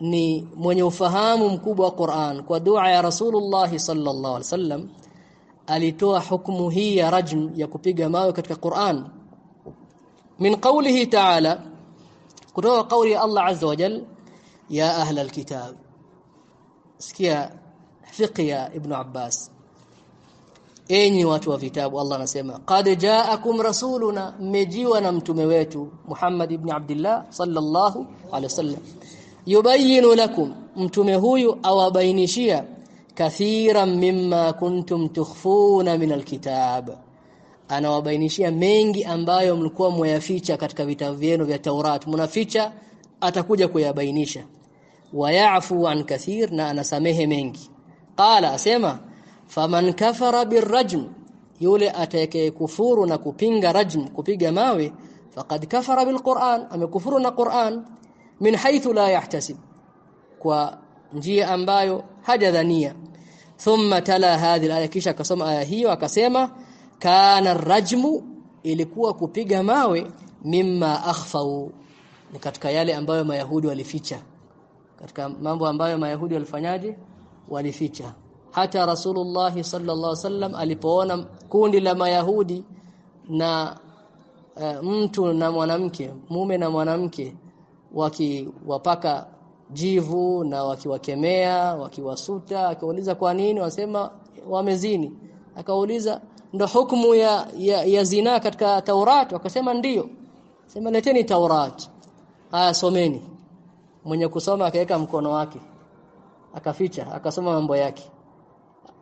Speaker 1: ni mwenye ufahamu mkubwa wa Qur'an. Kwa dua ya Rasulullah sallallahu alaihi wasallam alitoa hukumu hii ya rajm ya kupiga mawe katika Qur'an. Min qawlihi ta'ala kutoka kauli ya Allah azza wa jal ya ahla alkitab sikia fiqh ya ibn Abbas. Enyi watu wa vitabu Allah anasema qad ja'akum rasuluna mmejiwa na mtume wetu Muhammad ibn Abdullah sallallahu alaihi wasallam yubayinu lakum mtume huyu awabainishia kathiran mimma kuntum tukhfuna min alkitab. Anawabainishia mengi ambayo mlikuwa mwayaficha katika vitabu vyenu vya Taurat. Mnaficha atakuja kuyabainisha. Wayafu an kathir na anasamehe mengi. Qala asema faman kafara birrajm yule atakayekufuru na kupinga rajm kupiga mawe faqad kafara bilquran amekufuru na Qur'an min haythu la yahtasib kwa njia ambayo hajadhania. Thumma tala hadhi aya kisha akasoma aya hiyo akasema kana rajmu ilikuwa kupiga mawe mimma akhfau. Ni katika yale ambayo mayahudi walificha. Katika mambo ambayo mayahudi walifanyaje? Walificha. Hata rasulullah sallallahu wasallam alipoona kundi la mayahudi na uh, mtu na mwanamke mume na mwanamke wakiwapaka jivu na wakiwakemea wakiwasuta akauliza kwa nini wasema wamezini. Akauliza ndo hukumu ya, ya, ya zina katika Taurat? Wakasema ndiyo sema leteni Taurat. Haya someni. Mwenye kusoma akaweka mkono wake. Akaficha akasoma mambo yake.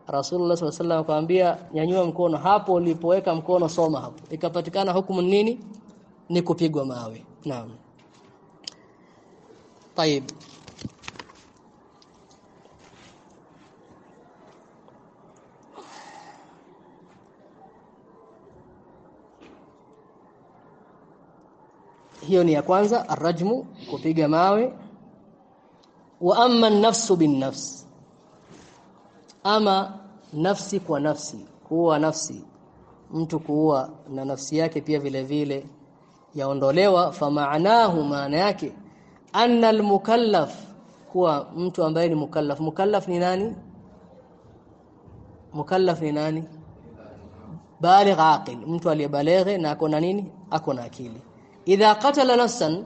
Speaker 1: Rasulullah sallallahu alaihi akamwambia nyanyua mkono hapo ulipoweka mkono soma hapo. Ikapatikana hukumu nini? Ni kupigwa mawe. Naam طيب hiyo ni ya kwanza arrajmu kupiga mawe wa amma an-nafsu bin-nafs ama nafsi kwa nafsi kuua nafsi mtu kuua na nafsi yake pia vile vile yaondolewa fa maanahu maana yake anna almukallaf kuwa mtu ambaye ni mukallaf. Mukallaf ni nani? Mukallaf ni nani? Baligh aqil. Mtu aliyebaleghe na ako na nini? Ako na akili. Idha qatala nafsan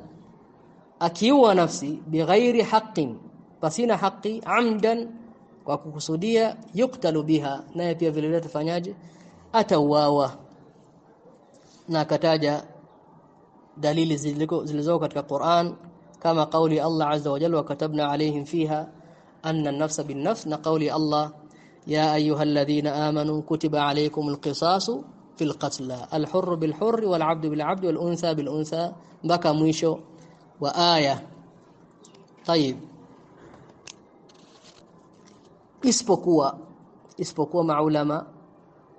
Speaker 1: akiua nafsi bighairi haqqin pasina haqi amdan kwa kukusudia yuktalu biha. Naye pia vile vile tafanyaje atauawa. Na kataja dalili zilizo katika Qur'an كما قول الله عز وجل وكتبنا عليهم فيها أن النفس بالنفس نقول الله يا أيها الذين آمنوا كتب عليكم القصاص في القتلى الحر بالحر والعبد بالعبد والأنثى بالأنثى بكى ميشو وآية. طيب. اسبقوا اسبقوا مع علماء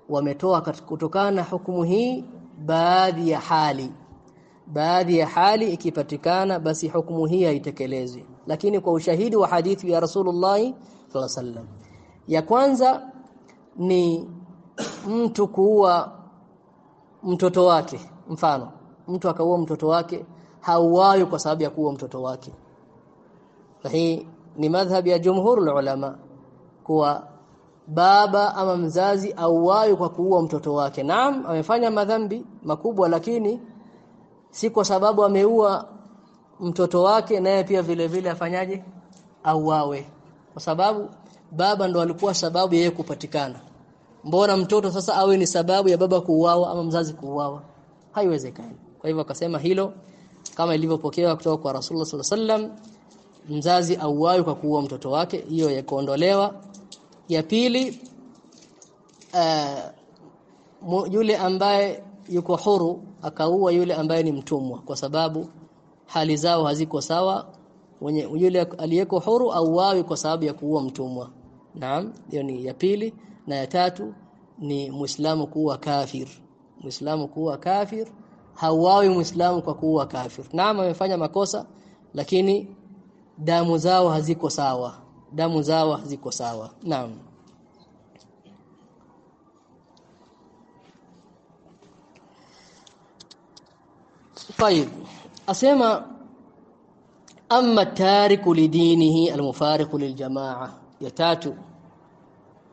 Speaker 1: ومتوا كتكان حكمه باذي حالي baadhi ya hali ikipatikana basi hukumu hii haitekelezwi. Lakini kwa ushahidi wa hadithi ya Rasulullah sallallahu ya kwanza ni mtu kuua mtoto wake. Mfano mtu akaua mtoto wake hauwayo kwa sababu ya kuua mtoto wake. Hii ni madhhabi ya jumhur ulama kuwa baba ama mzazi auwayo kwa kuua mtoto wake. Naam amefanya madhambi makubwa lakini si kwa sababu ameua mtoto wake naye pia vile vile afanyaje? Auawe. Kwa sababu baba ndo alikuwa sababu yeye kupatikana. Mbona mtoto sasa awe ni sababu ya baba kuuawa ama mzazi kuuawa? Haiwezekani. Kwa hivyo akasema hilo kama ilivyopokewa kutoka kwa Rasulullah sallallahu alaihi mzazi auawe kwa kuua mtoto wake. Hiyo ya kuondolewa. Ya pili uh, yule ambaye yuko huru akaua yule ambaye ni mtumwa kwa sababu hali zao haziko sawa. Wenye yule aliyeko huru auawi kwa sababu ya kuua mtumwa. Naam hiyo ni ya pili. Na ya tatu ni muislamu kuwa kafir. Muislamu kuwa kafir hauawi muislamu kwa kuwa kafir. Naam amefanya makosa lakini damu zao haziko sawa. Damu zao haziko sawa. Naam طيب asema amma tariku lidinihi almufariqu liljamaa ya tatu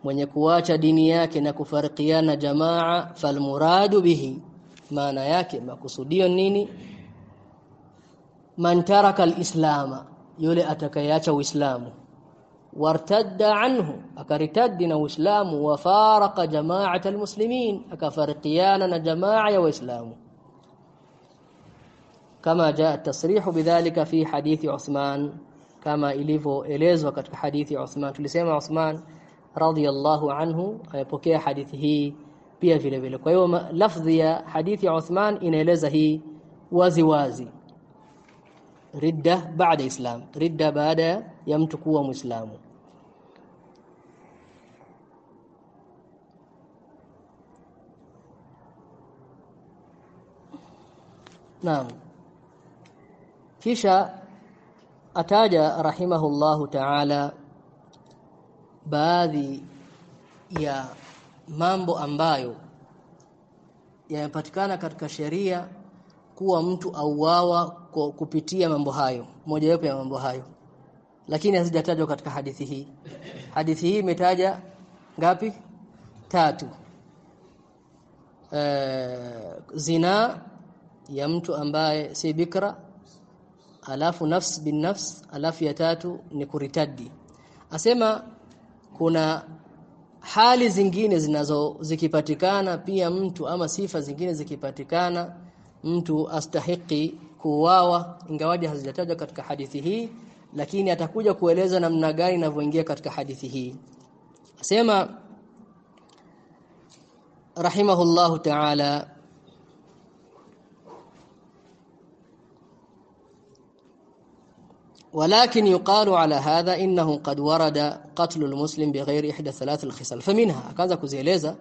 Speaker 1: mwenye kuacha dini yake na kufarikiana jamaa falmuradu bihi maana yake makusudio nini man taraka alislama yule atakayeacha uislamu wartadda anhu akaritaddi na uislamu wa faraka jamaata almuslimin akafarikiana na jamaa ya waislamu كما جاء التصريح بذلك في حديث عثمان كما إليفو إليز وقت حديث عثمان. تلسيما عثمان رضي الله عنه بوكي حديثه بيا في لبيل ويوم لفظي حديث عثمان إن إليزه وزي وزي ردة بعد إسلام ردة بعد يمتكو مسلام نعم kisha ataja rahimahullahu ta'ala baadhi ya mambo ambayo yanapatikana katika sheria kuwa mtu auawa kupitia mambo hayo moja mojawapo ya mambo hayo. Lakini hazijatajwa katika hadithi hii. Hadithi hii imetaja ngapi? Tatu. E, zina ya mtu ambaye si bikra alafu nafs bin nafs alafu ya tatu ni kuritadi. Asema kuna hali zingine zinazo zikipatikana pia mtu ama sifa zingine zikipatikana mtu astahiki kuuawa ingawaje hazijatajwa katika hadithi hii lakini atakuja kueleza namna gani inavyoingia katika hadithi hii. Asema rahimahullahu ta'ala ولكن يقال على هذا إنه قد ورد قتل المسلم بغير إحدى ثلاث الخصال. فمنها كذا كوزيليزا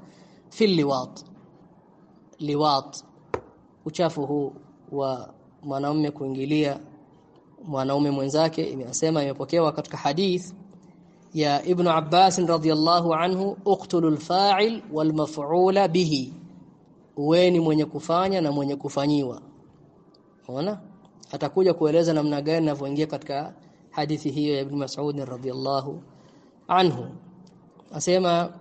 Speaker 1: في اللواط. لواط. وشافه ومناومة كوينجليا مناومة منزاكي يمسما يمبوكيه وكتك حديث يا ابن عباس رضي الله عنه اقتل الفاعل والمفعول به. وين مونيكوفانيا يكفانا ومن هنا؟ Atakuja kueleza namna gani ninavyoingia katika hadithi hiyo ya Ibn Mas'ud radhiyallahu anhu. Asema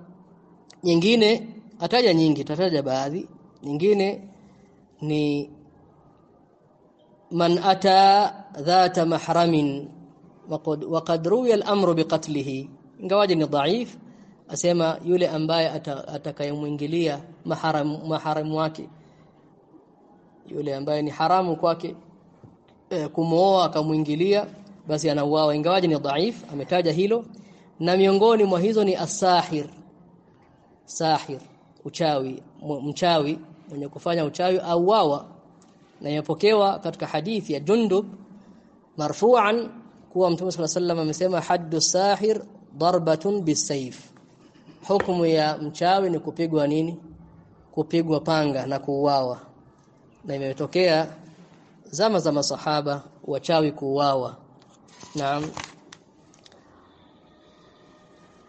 Speaker 1: nyingine ataja nyingi tataja baadhi. Nyingine ni man ata dhata mahramin waqad ruwiya al-amru biqatlihi ingawaje ni dhaif asema yule ambaye atakayemwingilia maharamu maharamu wake yule ambaye ni haramu kwake e, kumooa akamwingilia basi anauawa ingawaje ni dhaif ametaja hilo na miongoni mwa hizo ni asahir sahir uchawi mchawi mwenye kufanya uchawi auawa na yapokewa katika hadithi ya Jundub marfu'an kuwa Mtume صلى الله عليه وسلم amesema haddu sahir darbatun bisayf hukumu ya mchawi ni kupigwa nini kupigwa panga na kuuawa na imetokea zama za masahaba wachawi kuuawa. Na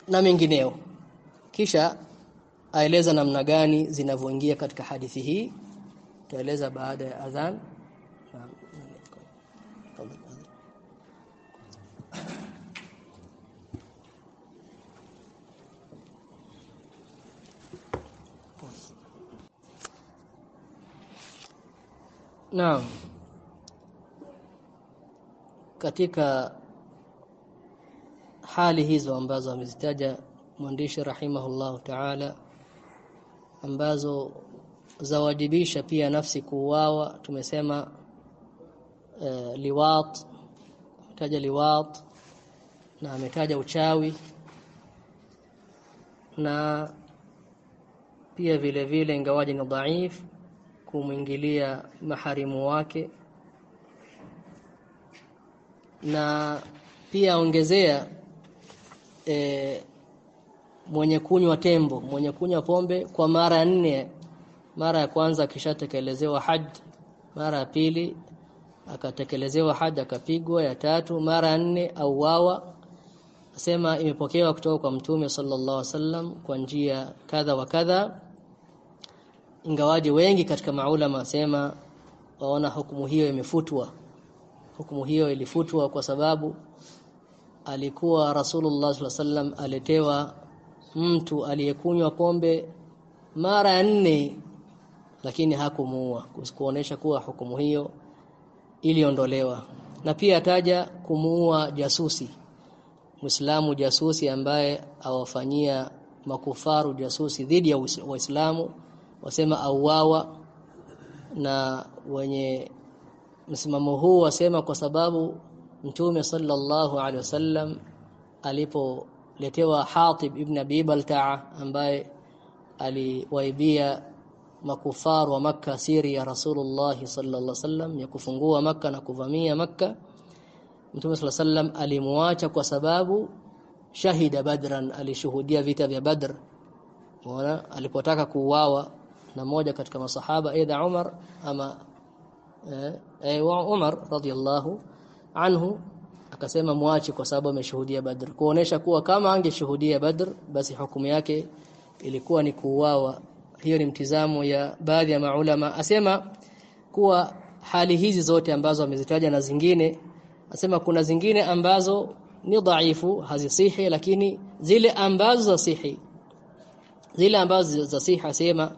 Speaker 1: na mengineo. Kisha aeleza namna gani zinavyoingia katika hadithi hii. Tueleza baada ya adhan. Naam. Katika hali hizo ambazo amezitaja mwandishi rahimahullahu ta'ala ambazo zawajibisha pia nafsi kuuawa. Tumesema uh, liwat ametaja liwat na ametaja uchawi na pia vile vile ingawaje ni dhaif kumwingilia maharimu wake na pia ongezea e, mwenye kunywa tembo mwenye kunywa pombe kwa mara nne. Mara ya kwanza akishatekelezewa haji mara ya pili akatekelezewa haji akapigwa. Ya tatu mara ya nne au wawa asema imepokewa kutoka kwa mtume sallallahu alaihi wasallam kwa njia kadha wa kadha. Ingawaje wengi katika maulama asema waona hukumu hiyo imefutwa hukumu hiyo ilifutwa kwa sababu alikuwa Rasulullah sallallahu alaihi wasallam aletewa mtu aliyekunywa pombe mara nne lakini hakumuua kuonesha kuwa hukumu hiyo iliondolewa. Na pia ataja kumuua jasusi Muislamu jasusi ambaye awafanyia makufaru jasusi dhidi ya Waislamu wasema auawa na wenye msimamo huu wasema kwa sababu Mtume sallallahu alaihi wasallam alipoletewa Hatib ibn Abi Balta'a ambaye aliwaibia makufaru wa maka siri ya Rasulullah sallallahu alaihi wasallam ya kufungua maka na kuvamia maka Mtume sallallahu alaihi wasallam alimuacha kwa sababu shahida Badran alishuhudia vita vya Badr. Unaona alipotaka kuuawa na moja katika masahaba aidha Umar ama eh, eh wa Umar radhiallahu anhu akasema muache kwa sababu ameshuhudia Badr. Kuonesha kuwa kama angeshuhudia Badr basi hukumu yake ilikuwa ni kuuawa. Hiyo ni mtizamo ya baadhi ya maulama. Asema kuwa hali hizi zote ambazo amezitaja na zingine asema kuna zingine ambazo ni dhaifu hazisihi lakini zile ambazo za sihi zile ambazo za sihi asema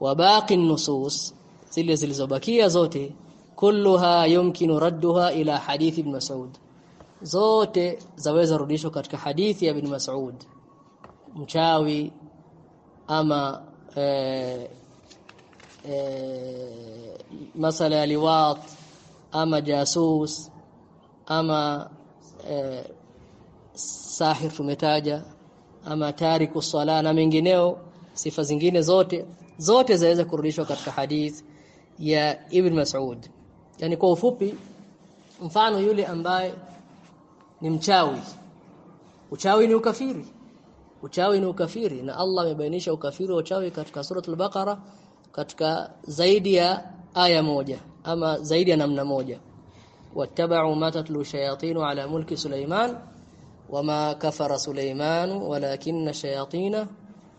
Speaker 1: wabaqi nusus zile zilizobakia zote kulluha yumkinu radduha ila hadithi ibn Mas'ud. Zote zaweza rudishwa katika hadithi ya ibn Mas'ud. Mchawi ama e, e, masala ya liwat ama jasus ama e, sahir tumetaja ama tariku sala na mengineo sifa zingine zote zote zaweza kurudishwa katika hadith ya Ibn Mas'ud yani kwa ufupi mfano yule ambaye ni mchawi uchawi ni ukafiri uchawi ni ukafiri na Allah amebainisha ukafiri wa uchawi katika suratul baqara katika zaidi ya aya moja ama zaidi ya namna moja wattaba'u ma tatlu shayatinu ala mulki Sulaiman wama kafara Sulaiman walakinna shayatina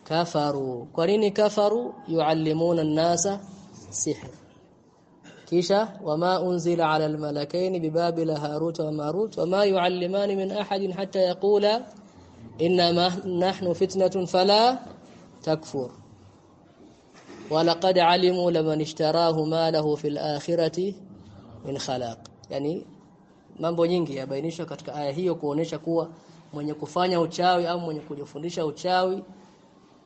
Speaker 1: kafaru kwa nini kafaru yuallimuna an-nasa sihr kisha wama unzila ala almalakaini bibabila haruta wa marut wama yuallimani min ahadin hatta yaqula inma nahnu fitnatun fala takfur. Walaqad alimu laman ishtarahu ma fil akhirati min khalaq. Yani mambo nyingi yabainishwa katika aya hiyo kuonesha kuwa mwenye kufanya uchawi au mwenye kujifundisha uchawi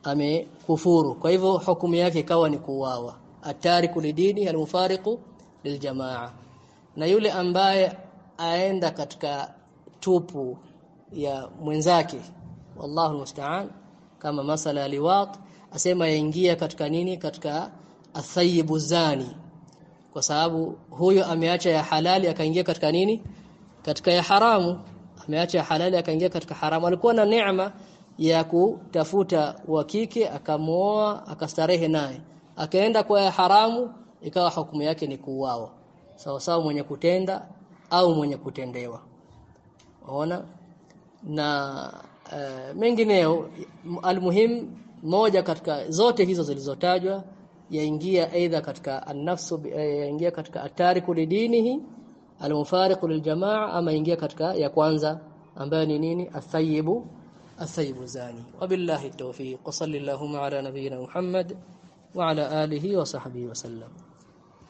Speaker 1: amekufuru. Kwa hivyo hukumu yake ikawa ni kuuawa. Atari kulidini almufariqu liljamaa. Na yule ambaye aenda katika tupu ya mwenzake wallahu musta'an kama masala liwat asema yaingia katika nini? Katika athayibu zani. Kwa sababu huyo ameacha ya halali akaingia katika nini? Katika ya haramu. Ameacha ya halali akaingia katika haramu. Alikuwa na neema ya kutafuta wakike akamuoa akastarehe naye. Akaenda kwa ya haramu ikawa hukumu yake ni kuuawa. Sawa sawa mwenye kutenda au mwenye kutendewa. Unaona? Na uh, mengineo almuhim moja katika zote hizo zilizotajwa yaingia aidha katika an-nafsu yaingia katika atariku lidinihi al-mufariqu liljamaa ama ingia katika ya kwanza ambayo ni nini? Athayibu athayibu zani. Wabillahi tawfiq. Wa sallallahu ala nabiyyina muhammad wa ala alihi wa sahbihi wa sallam